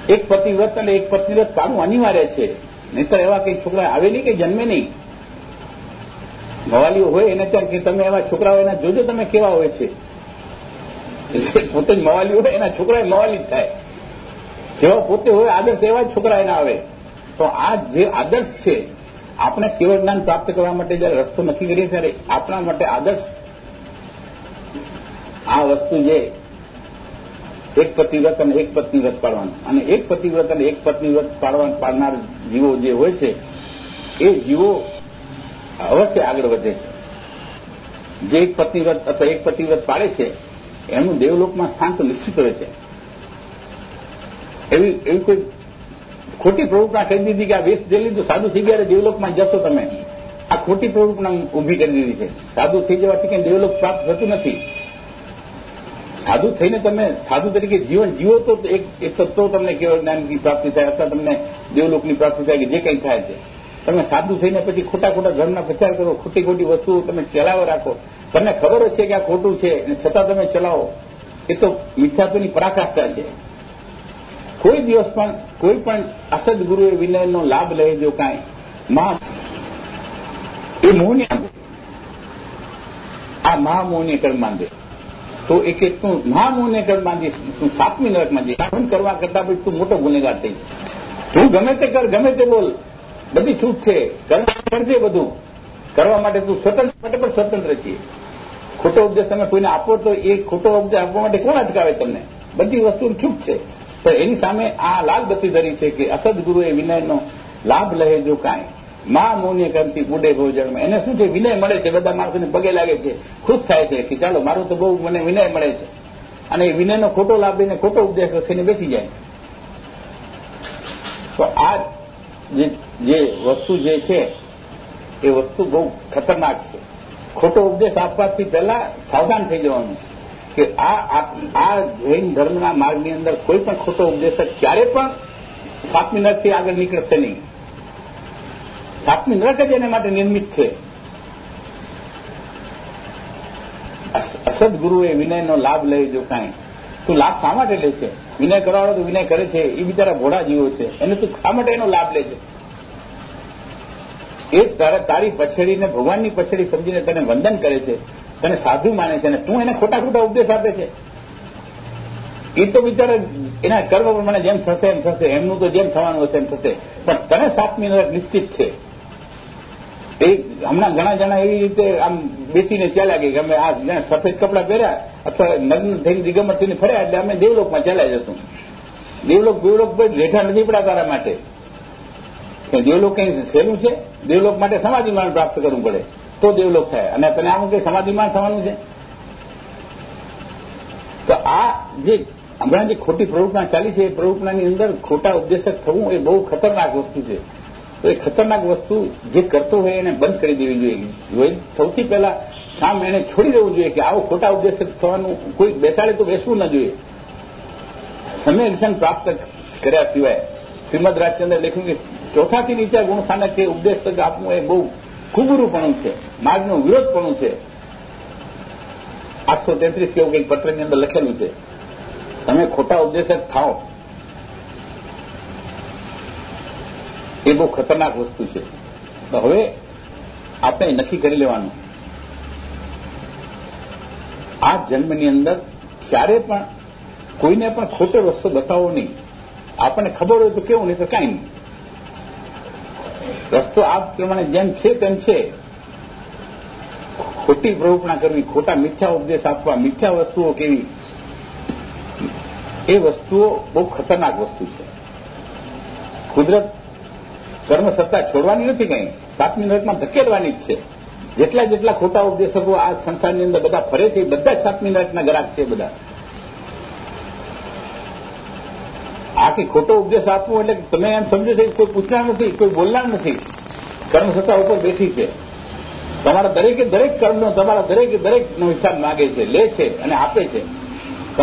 એક પતિવ્રત અને એક પત્નીવ્રત પાડવું અનિવાર્ય છે. નહીતર એવા કઈ છોકરા આવે નહીં કે જન્મે નહીં. મવાલીઓ હોય એને ત્યાં તમે એવા છોકરાઓ એના જોજો તમે કેવા હોય છે. પોતે જ મવાલી હોય, એના છોકરા મવાલી જ થાય. જેવા પોતે હોય, આદર્શ એવા જ છોકરા એના આવે. તો આ જે આદર્શ છે, આપણે કેવળ જ્ઞાન પ્રાપ્ત કરવા માટે જયારે રસ્તો નક્કી કરીએ ત્યારે આપણા માટે આદર્શ આ વસ્તુ જે એક પતિવ્રત અને એક પત્ની વ્રત પાડવાનું. અને એક પતિવ્રત અને એક પત્નીવ્રત પાડવા પાડનાર જીવો જે હોય છે, એ જીવો અવશ્ય આગળ વધે છે. જે એક પતિવ્રત અથવા એક પતિવ્રત પાડે છે એમનું દેવલોકમાં સ્થાન તો નિશ્ચિત રહે છે. એવી એવી કોઈ ખોટી પ્રવૃત્તિ કરી દીધી કે આ વેસ્ટ જઈ લીધું, સાધુ થઈ ગયા દેવલોકમાં જશો તમે. આ ખોટી પ્રવૃત્તિ ઊભી કરી દીધી છે. સાધુ થઈ જવાથી કંઈ દેવલોક પ્રાપ્ત થતું નથી. સાધુ થઈને તમે, સાધુ તરીકે જીવન જીવો તો એક તત્વો તમને કેવળ જ્ઞાનની પ્રાપ્તિ થાય, અથવા તમને દેવલોકની પ્રાપ્તિ થાય કે જે કંઈ થાય છે. તમે સાદું થઈને પછી ખોટા ખોટા ધર્મના પ્રચાર કરો, ખોટી ખોટી વસ્તુઓ તમે ચલાવો રાખો. તમને ખબર છે કે આ ખોટું છે અને છતાં તમે ચલાવો. એ તો મિથ્યાત્વની પરાકાષ્ઠા છે. કોઈ દિવસ પણ, કોઈ પણ અસદગુરુએ વિનયનો લાભ લઈ જો કાંઈ. મહા એ મોહની આ મહામોહની કર્મ માંગે તો એ કેટલું મહામોહને કર્મ માંગી સાતમી નરકમાં જઈ કરવા કરતા પછી તું મોટો ગુનેગાર થઈ તું ગમે તે કર, ગમે તે બોલ. બધી છૂટ છે. કરજે બધું. કરવા માટે તું સ્વતંત્ર માટે પણ સ્વતંત્ર છીએ. ખોટો ઉપદેશ તમે કોઈને આપો તો એ ખોટો ઉપદેશ આપવા માટે કોણ અટકાવે તમને? બધી વસ્તુ છૂટ છે. પણ એની સામે આ લાલ બત્તી ધરી છે કે અસદગુરુએ વિનયનો લાભ લહે જો કાંઈ. મા મૌન્ય કરતી બુડે ભોજનમાં. એને શું છે? વિનય મળે છે. બધા માણસોને પગે લાગે છે. ખુશ થાય છે કે ચાલો, મારું તો બહુ મને વિનય મળે છે. અને એ વિનયનો ખોટો લાભ લઈને ખોટો ઉપદેશ લખીને બેસી જાય. તો આ જે વસ્તુ જે છે, એ વસ્તુ બહુ ખતરનાક છે. ખોટો ઉપદેશ આપવાથી પહેલા સાવધાન થઈ જવાનું કે આ જૈન ધર્મના માર્ગની અંદર કોઈ પણ ખોટો ઉપદેશક ક્યારે પણ સાતમી નરકથી આગળ નીકળશે નહીં. સાતમી નરક જ એને માટે નિર્મિત છે. અસદ ગુરુએ વિનયનો લાભ લઈ જો કાંઈ, તું લાભ શા માટે લે છે? વિનય કરવાનો તો વિનય કરે છે, એ બિચારા ઘોડા જીવો છે. એને તું શા માટે એનો લાભ લે છે એ તારી પછેડીને, ભગવાનની પછેડી સમજીને તને વંદન કરે છે, તને સાધુ માને છે અને તું એને ખોટા ખોટા ઉપદેશ આપે છે. એ તો બિચારા એના કર્મ પ્રમાણે જેમ થશે એમ થશે, એમનું તો જેમ થવાનું હશે એમ થશે. પણ તને સાતમી નિશ્ચિત છે. એ હમણાં ઘણા જણા એવી રીતે આમ બેસીને ચાલ્યા ગઈ કે અમે આ સફેદ કપડા પહેર્યા અથવા નગ્ન થઈને દિગંબર થઈને ફર્યા એટલે અમે દેવલોકમાં ચાલ્યા જશું. દેવલોક દેવલોક લેઠા નથી પડ્યા તારા માટે. દેવલોક કંઈ સહેલું છે? દેવલોક માટે સમાધિમાન પ્રાપ્ત કરવું પડે. તો દેવલોક થાય. અને તને આમ કંઈ સમાધિમાન થવાનું છે? તો આ જે હમણાં જે ખોટી પ્રવૃત્તિના ચાલી છે, એ પ્રવૃત્તિની અંદર ખોટા ઉપદેશક થવું એ બહુ ખતરનાક વસ્તુ છે. તો એ ખતરનાક વસ્તુ જે કરતો હોય એને બંધ કરી દેવી જોઈએ. સૌથી પહેલા કામ એને છોડી દેવું જોઈએ કે આવો ખોટા ઉપદેશક થવાનું કોઈ બેસાડે તો બેસવું ન જોઈએ. સમય જ્ઞાન પ્રાપ્ત કર્યા સિવાય શ્રીમદ રાજચંદ્ર લખ્યું કે ચોથાથી નીચે ગુણસ્થાનક કે ઉપદેશ આપવું એ બહુ કુગુરુપણું છે. માર્ગનું વિરોધપણું છે. આઠસો તેત્રીસ કેવું કંઈક પત્રની અંદર લખેલું છે. તમે ખોટા ઉપદેશક થાઓ. એ બહુ ખતરનાક વસ્તુ છે. હવે આપણે નક્કી કરી લેવાનું. આ જન્મની અંદર ક્યારે પણ કોઈને પણ ખોટો રસ્તો બતાવો નહીં. આપણને ખબર હોય તો કેવું, નહીં તો કાંઈ નહીં. રસ્તો આ પ્રમાણે જેમ છે તેમ છે. ખોટી પ્રવૃત્તિ કરવી, ખોટા મિથ્યા ઉપદેશ આપવા મિથ્યા વસ્તુઓ કેવી, એ વસ્તુઓ બહુ ખતરનાક વસ્તુ છે. કુદરત કર્મ સત્તા છોડવાની નથી કંઈ. સાતમી નરકમાં ધકેલવાની જ છે. જેટલા જેટલા ખોટા ઉપદેશકો આ સંસારની અંદર બધા ફરે છે બધા જ સાતમી નરકના ગ્રાહક છે બધા. આખી ખોટો ઉપદેશ આપવો એટલે તમે એમ સમજો છો કોઈ પૂછનાર નથી, કોઈ બોલનાર નથી. કર્મ સત્તા ઉપર બેઠી છે. તમારા દરેકે દરેક કર્મનો, તમારા દરેકે દરેકનો હિસાબ માગે છે, લે છે અને આપે છે.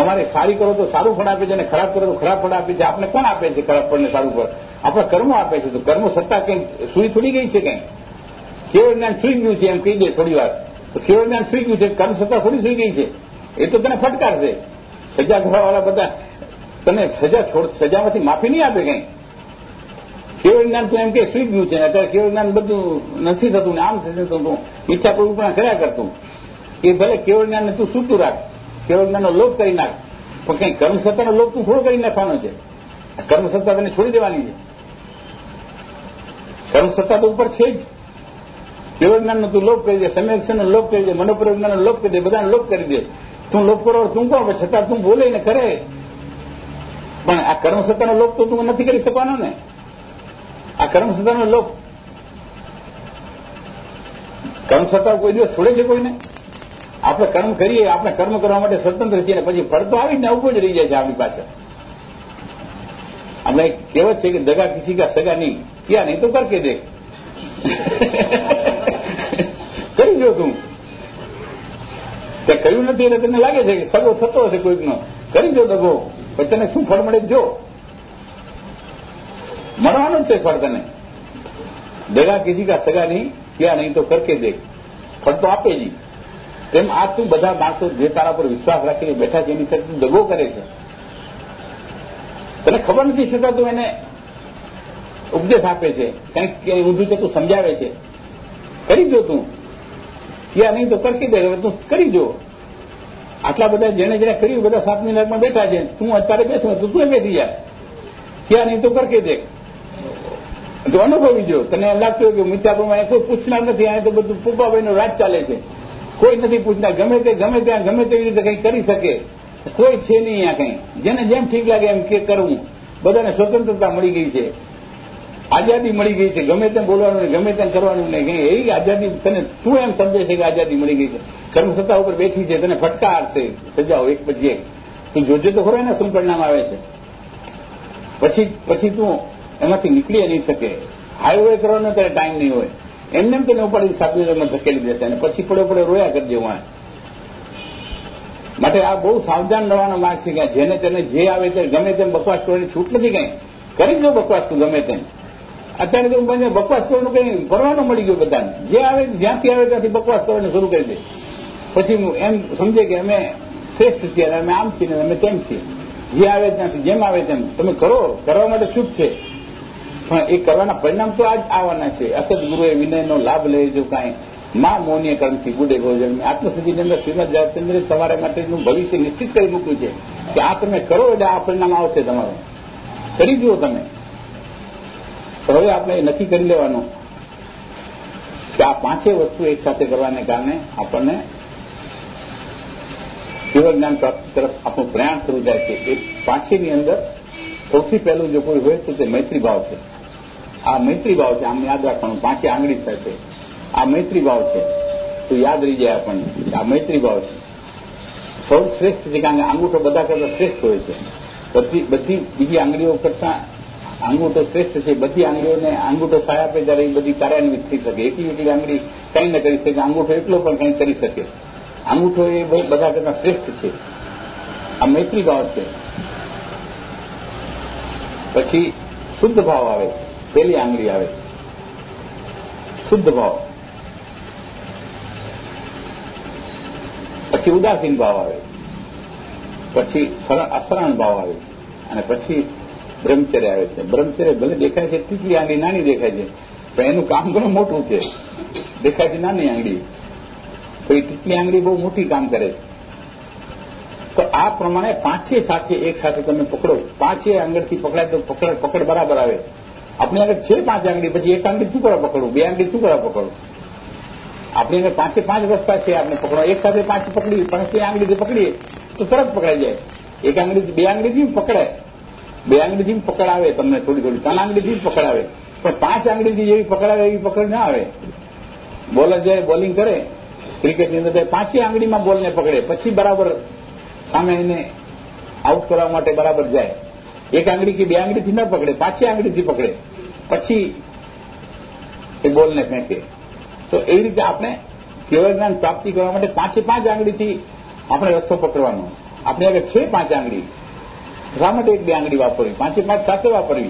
તમારે સારી કરો તો સારું ફળ આપે છે અને ખરાબ કરો તો ખરાબ ફળ આપે છે. આપણે કોણ આપે છે ખરાબ ફળને સારું ફળ? આપણા કર્મો આપે છે. તો કર્મ સત્તા કંઈક સુઈ થોડી ગઈ છે કંઈ? કેવળ જ્ઞાન સુઈ ગયું છે એમ કહી દે થોડી વાર. તો કેવળ જ્ઞાન સુઈ ગયું છે. કર્મ સત્તા થોડી સુઈ ગઈ છે. એ તો તને ફટકારશે. સજા થવાવાળા બધા તને સજા સજામાંથી માફી નહીં આપે કંઈ? કેવળ જ્ઞાન તું એમ કે સુઈ ગયું છે. અત્યારે કેવળ જ્ઞાન બધું નથી થતું ને આમ થતું તું ઈચ્છા પ્રભુપણા કર્યા કરતું એ ભલે કેવળ જ્ઞાન તું સૂતું રાખ. કેવળ જ્ઞાનનો લોપ કરી નાખ. પણ કંઈ કર્મસત્તાનો લોપ તું થોડો કરી નાખવાનો છે. કર્મસત્તા તને છોડી દેવાની છે. કર્મસત્તા તો ઉપર છે જ. કેવળજ્ઞાનનો તું લોપ કરી દે સમ્યક્ષનો લોપ કરી દે મનોપ્રજ્ઞાનનો લોપ કરી દે, બધાનો લોપ કરી દે. તું લોપ કરો, તું કહો છતાં તું બોલે ને કરે. પણ આ કર્મસત્તાનો લોપ તો તું નથી કરી શકવાનો ને. આ કર્મસત્તાનો લોપ કર્મસત્તા કોઈ દિવસ છોડે છે કોઈને? આપણે કર્મ કરીએ, આપણે કર્મ કરવા માટે સ્વતંત્ર છીએ પછી ફળ તો આવું જ રહી જાય છે આપણી પાછળ. આપણે કહેવત છે કે દગા કિસી કા સગા નહીં. ક્યાં નહીં તો કરકે દે. કરી જો તું. તે કહ્યું નથી એટલે તને લાગે છે કે સગો થતો હશે કોઈકનો. કરી જો દગો. પછી તને શું ફળ મળે જો? મળવાનું છે ફળ તને. દગા કિસી કા સગા નહીં, ક્યાં નહીં તો કરકે દે. ફળ તો આપે જ તેમ આ તું બધા માણસો જે તારા પર વિશ્વાસ રાખીને બેઠા છે, એની સાથે દગો કરે છે. તને ખબર નથી છતાં તું એને ઉપદેશ આપે છે. કંઈક ઊંધું છે તું સમજાવે છે. કરી દો તું. ક્યાં નહીં તો કરકી દે તું કરી જો આટલા બધા જેને જેને કર્યું, બધા સાતમી લાખમાં બેઠા છે. તું અત્યારે બેસું તો તું બેસી જા. ક્યાં નહીં તો કરકી દે. તો અનુભવી જો તને લાગતું કે મિત્રાપુરમાં કોઈ પૂછનાર નથી આ તો બધું પુબ્બાભાઈનો રાજ ચાલે છે. કોઈ નથી પૂછતા, ગમે તે, ગમે ત્યાં, ગમે તેવી રીતે કંઈ કરી શકે. કોઈ છે નહીં અહીંયા કંઈ. જેને જેમ ઠીક લાગે એમ કે કરવું. બધાને સ્વતંત્રતા મળી ગઈ છે. આઝાદી મળી ગઈ છે. ગમે તેમ બોલવાનું ગમે તેમ કરવાનું નહીં કઈ એવી આઝાદી, તને તું એમ સમજે છે કે આઝાદી મળી ગઈ છે. કર્મસત્તા ઉપર બેઠી છે, તને ફટકારશે સજાઓ એક પછી એક. તું જોજે તો ખરો એને શું આવે છે? પછી પછી તું એમાંથી નીકળી નહીં શકે. હાઈવે કરવાનો ત્યારે ટાઈમ નહીં હોય. એમને એમ તેને ઉપાડી સાતમીમાં ધકેલી દેશે અને પછી પડે પડે રોયા કરજે વાં માટે આ બહુ સાવધાન રહેવાનો માર્ગ છે કે જેને તેને જે આવે તે ગમે તેમ બકવાસ કરવાની છૂટ નથી કઈ. કરી દો બકવાસ તું ગમે તેમ. અત્યારે તો મને બકવાસ કરવાનું કંઈ પરવાનો મળી ગયો બધાને. જે આવે જ્યાંથી આવે ત્યાંથી બકવાસ કરવાનું શરૂ કરી દે. પછી એમ સમજે કે અમે શ્રેષ્ઠ છીએ અમે આમ છીએ અમે તેમ છીએ. જે આવે ત્યાંથી, જેમ આવે તેમ. તમે કરો, કરવા માટે છૂટ છે. પણ એ કરવાના પરિણામ તો આજ આવવાના છે. અસદ ગુરુએ વિનયનો લાભ લેજો કાંઈ. મા મૌન્ય કર્મથી ગુડે ભોજન આત્મસિદ્ધિની અંદર શ્રીમદ જયચંદ્રે તમારા માટેનું ભવિષ્ય નિશ્ચિત કરી મૂક્યું છે કે આ તમે કરો એટલે આ પરિણામ આવશે તમારું. કરી જુઓ તમે. તો હવે આપણે નક્કી કરી લેવાનું કે આ પાંચે વસ્તુ એક સાથે કરવાને કારણે આપણને કેવળ જ્ઞાન પ્રાપ્તિ તરફ આપણું પ્રયાણ શરૂ થાય છે. એ પાંચેની અંદર સૌથી પહેલું જો કોઈ હોય તો તે મૈત્રી ભાવ છે. આ મૈત્રી ભાવ છે આમ યાદ રાખવાનું. પાંચે આંગળી સાથે. આ મૈત્રી ભાવ છે. તો યાદ રહી જાય આપણને આ મૈત્રી ભાવ છે. સૌ શ્રેષ્ઠ છે, કારણ કે આંગૂઠો બધા કરતા શ્રેષ્ઠ હોય છે. બધી બધી, બીજી આંગળીઓ કરતા આંગૂઠો શ્રેષ્ઠ છે. બધી આંગળીઓને આંગૂઠો સહાય આપે ત્યારે એ બધી કાર્યાન્વિત થઈ શકે. એકલી એકલી આંગળી કંઈ ન કરી શકે. આંગૂઠો એટલો પણ કંઈ કરી શકે. આંગૂઠો એ બધા કરતા શ્રેષ્ઠ છે. આ મૈત્રી ભાવ છે. પછી શુદ્ધ ભાવ આવે પેલી આંગળી આવે. શુદ્ધ ભાવ. પછી ઉદાસીન ભાવ આવે. પછી અસરણ ભાવ આવે છે. અને પછી બ્રહ્મચર્ય આવે છે. બ્રહ્મચર્ય ભલે દેખાય છે તીટલી આંગળી નાની દેખાય છે, પણ એનું કામ ઘણું મોટું છે. દેખાય છે નાની આંગળી. તો એ તીટલી આંગળી બહુ મોટી કામ કરે છે. તો આ પ્રમાણે પાંચે સાથે એક સાથે તમે પકડો. પાંચે આંગળથી પકડાય તો પકડ પકડ બરાબર આવે. આપણી આગળ છે પાંચ આંગળી, પછી એક આંગળી શું કરવા પકડવું બે આંગળી શું કરવા પકડવું આપણી આગળ પાંચે પાંચ રસ્તા છે, આપણે પકડવા એક સાથે પાંચ પકડી પાંચે આંગળીથી પકડીએ, તો તરત પકડાઈ જાય. એક આંગળી બે આંગળીથી પકડાય બે આંગળીથી પકડ આવે તમને થોડી થોડી, ત્રણ આંગળીથી પકડ આવે પણ પાંચ આંગળીથી જેવી પકડાવે, એવી પકડ ના આવે. બોલર જયારે બોલિંગ કરે, ક્રિકેટની અંદર પાંચે આંગળીમાં બોલને પકડે, પછી બરાબર સામે એને આઉટ કરવા માટે બરાબર જાય. એક આંગળી કે બે આંગળીથી ન પકડે, પાંચે આંગળીથી પકડે. પછી એ ગોલને ફેંકે. તો એવી રીતે આપણે કેવળ જ્ઞાન પ્રાપ્તિ કરવા માટે પાંચે પાંચ આંગળીથી આપણે રસ્તો પકડવાનો. આપણી આગળ છે પાંચ આંગળી. શા માટે એક બે આંગળી વાપરવી? પાંચે પાંચ સાથે વાપરવી.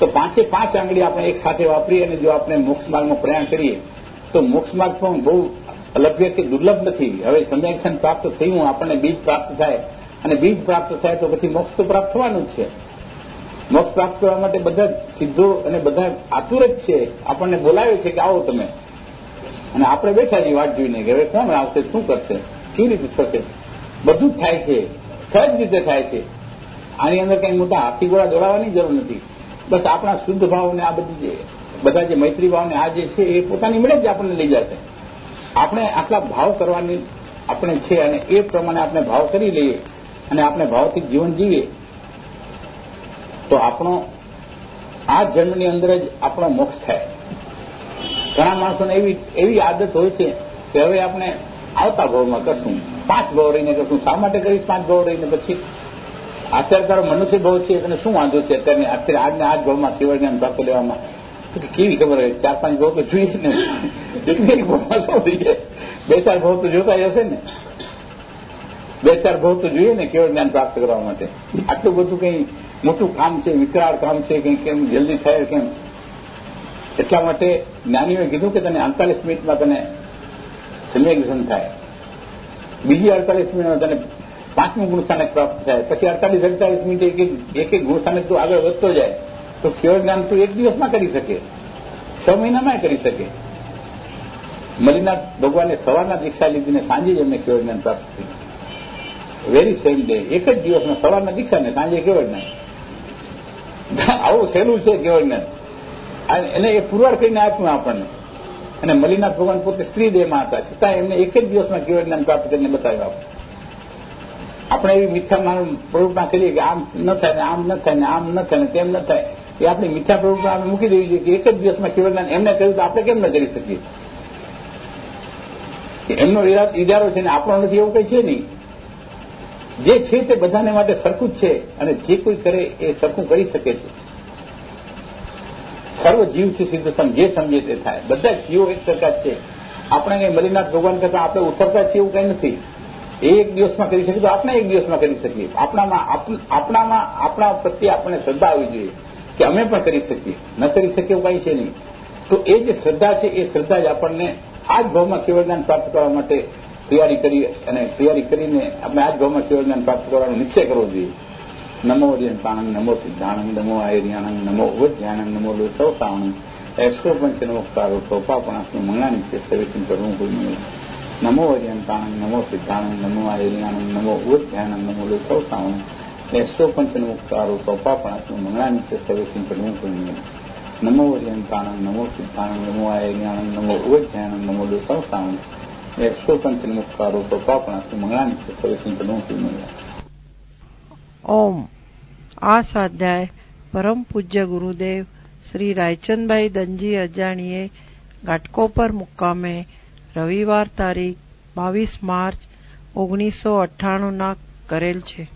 તો પાંચે પાંચ આંગળી આપણે એક સાથે વાપરીએ અને જો આપણે મોક્ષ માર્ગમાં પ્રયાણ કરીએ, તો મોક્ષ માર્ગ પણ બહુ અલભ્ય કે દુર્લભ નથી. હવે સંજ્ઞાક્ષણ પ્રાપ્ત થયું, આપણને બીજ પ્રાપ્ત થાય. અને બીજ પ્રાપ્ત થાય તો પછી મોક્ષ તો પ્રાપ્ત થવાનું જ છે. મોક્ષ પ્રાપ્ત કરવા માટે બધા સિદ્ધો અને બધા આતુર જ છે. આપણને બોલાવે છે કે આવો તમે. અને આપણે બેઠા છીએ વાટ જોઈને કે હવે કોણ આવશે, શું કરશે, કેવી રીતે થશે? બધું જ થાય છે. સહજ રીતે થાય છે. આની અંદર કંઈ મોટા હાથી ગોળા દોડાવવાની જરૂર નથી. બસ આપણા શુદ્ધ ભાવને આ બધી બધા જે મૈત્રી ભાવને આ જે છે એ પોતાની મળે જ આપણને લઈ જશે. આપણે આટલા ભાવ કરવાની આપણે છે અને એ પ્રમાણે આપણે ભાવ કરી લઈએ અને આપણે ભાવથી જીવન જીવીએ. તો આપણો આ જન્મની અંદર જ આપણો મોક્ષ થાય. ઘણા માણસોને એવી એવી આદત હોય છે કે હવે આપણે આવતા ભાવમાં કરશું. પાંચ ભાવ રહીને કરશું. શા માટે કરીશ પાંચ ભાવ રહીને? પછી અત્યારે તારો મનુષ્ય ભાવ છે એને શું વાંધો છે? અત્યારે અત્યારે આજના આજ ભાવમાં કેવળ જ્ઞાન પ્રાપ્ત લેવામાં. કેવી ખબર હોય? ચાર પાંચ ભાવ તો જોઈએ ને. એક બે ભાવમાં શું જાય? બે ચાર ભાવ તો જોતા હશે ને. બે ચાર ભાવ તો જોઈએ ને કેવળ જ્ઞાન પ્રાપ્ત કરવા માટે. આટલું બધું કંઈ મોટું કામ છે, વિકરાળ કામ છે કંઈ કેમ, જલ્દી થાય કેમ? એટલા માટે જ્ઞાનીઓએ કીધું કે તને અડતાલીસ મિનિટમાં તને સિલેક્શન થાય. બીજી અડતાલીસ મિનિટમાં તને પાંચમું ગુણસ્થાનક પ્રાપ્ત થાય. પછી અડતાલીસ અડતાલીસ મિનિટે એક એક ગુણસ્થાનક તું આગળ વધતો જાય. તો કેવળ જ્ઞાન તું એક દિવસમાં કરી શકે. છ મહિનામાં કરી શકે. મલિનાથ ભગવાને સવારના દીક્ષા લીધીને સાંજે જ એમને કેવળ જ્ઞાન પ્રાપ્ત થયું. વેરી સેમ ડે એક જ દિવસમાં સવારના દીક્ષા ને સાંજે કેવળ જ્ઞાન આવું સહેલું છે કેવળને. એને એ પુરવાર કરીને આપ્યું આપણને. અને મલિના ભગવાન પોતે સ્ત્રી દેહમાં હતા છતાં એમને એક જ દિવસમાં કેવળ જ્ઞાન પ્રાપ્ત કરીને બતાવ્યું આપણે એવી મિથ્યા પ્રવૃત્તિમાં કરીએ કે આમ ન થાય ને આમ ન થાય ને આમ ન થાય ને તેમ ન થાય. એ આપણી મિથ્યા પ્રવૃત્તિ આપણે મૂકી દેવી જોઈએ કે એક જ દિવસમાં કેવળ જ્ઞાન એમને કહ્યું તો આપણે કેમ ન કરી શકીએ? એમનો ઈરાદો છે ને આપણો નથી, એવું કંઈ છે નહીં. જે છે તે બધાને માટે સરખું જ છે અને જે કોઈ કરે એ સરખું કરી શકે છે. સર્વ જીવ છે સિદ્ધ સમ જે સમજે તે થાય. બધા જીવો એક સરખા જ છે. આપણે કંઈ મલિનાથ ભગવાન કરતા આપણે ઉતરતા છીએ એવું કંઈ નથી. એક દિવસમાં કરી શકીએ તો આપણે એક દિવસમાં કરી શકીએ. આપણામાં આપણામાં, આપણા પ્રત્યે આપણને શ્રદ્ધા આવવી જોઈએ કે અમે પણ કરી શકીએ. ન કરી શકીએ એવું કંઈ છે નહીં. તો એ જે શ્રદ્ધા છે, એ શ્રદ્ધા જ આપણને આ જ ભાવમાં કેવળ જ્ઞાન પ્રાપ્ત કરવા માટે તૈયારી કરી અને તૈયારી કરીને આપણે આ જ ભાવમાં કેવળ જ્ઞાન પ્રાપ્ત કરવાનો નિશ્ચય કરવો જોઈએ નમો અર્યંતાણંગ નમો સિદ્ધાણંગ નમો આયર્યાણંગ નમો ઉદ્યાનંગ નમો લોસવતાણંગ એસો પંચનમોકારો સોપાપણાસનું મંગળાની છે સર્વિસિંગ કરવું કોઈ નમો અર્યંતાણંગ નમો સિદ્ધાણંગ નમો આયર્યાણંગ નમો ઉદ્યાનંગ નમો લોસવતાણંગ એસો પંચનમોકારો સોપાપણાસનું મંગળાની છે સર્વિસિંગ કરવું કોઈ નમો અર્યંતાણંગ નમો સિદ્ધાણંગ નમો આયર્યાણંગ નમો ઉદ્યાનંગ નમો લોસવતાણંગ એસો પંચનમોકારો સોપાપણાસનું મંગળાની છે સર્વિસિંગ કરવું કોઈ ઓમ આ સ્વાધ્યાય પરમ પૂજ્ય ગુરુદેવ શ્રી રાયચંદભાઈ દંજી અજાણીએ ઘાટકોપર મુક્કામે રવિવાર તારીખ બાવીસ માર્ચ ઓગણીસો અઠ્ઠાણુંના કરેલ છે.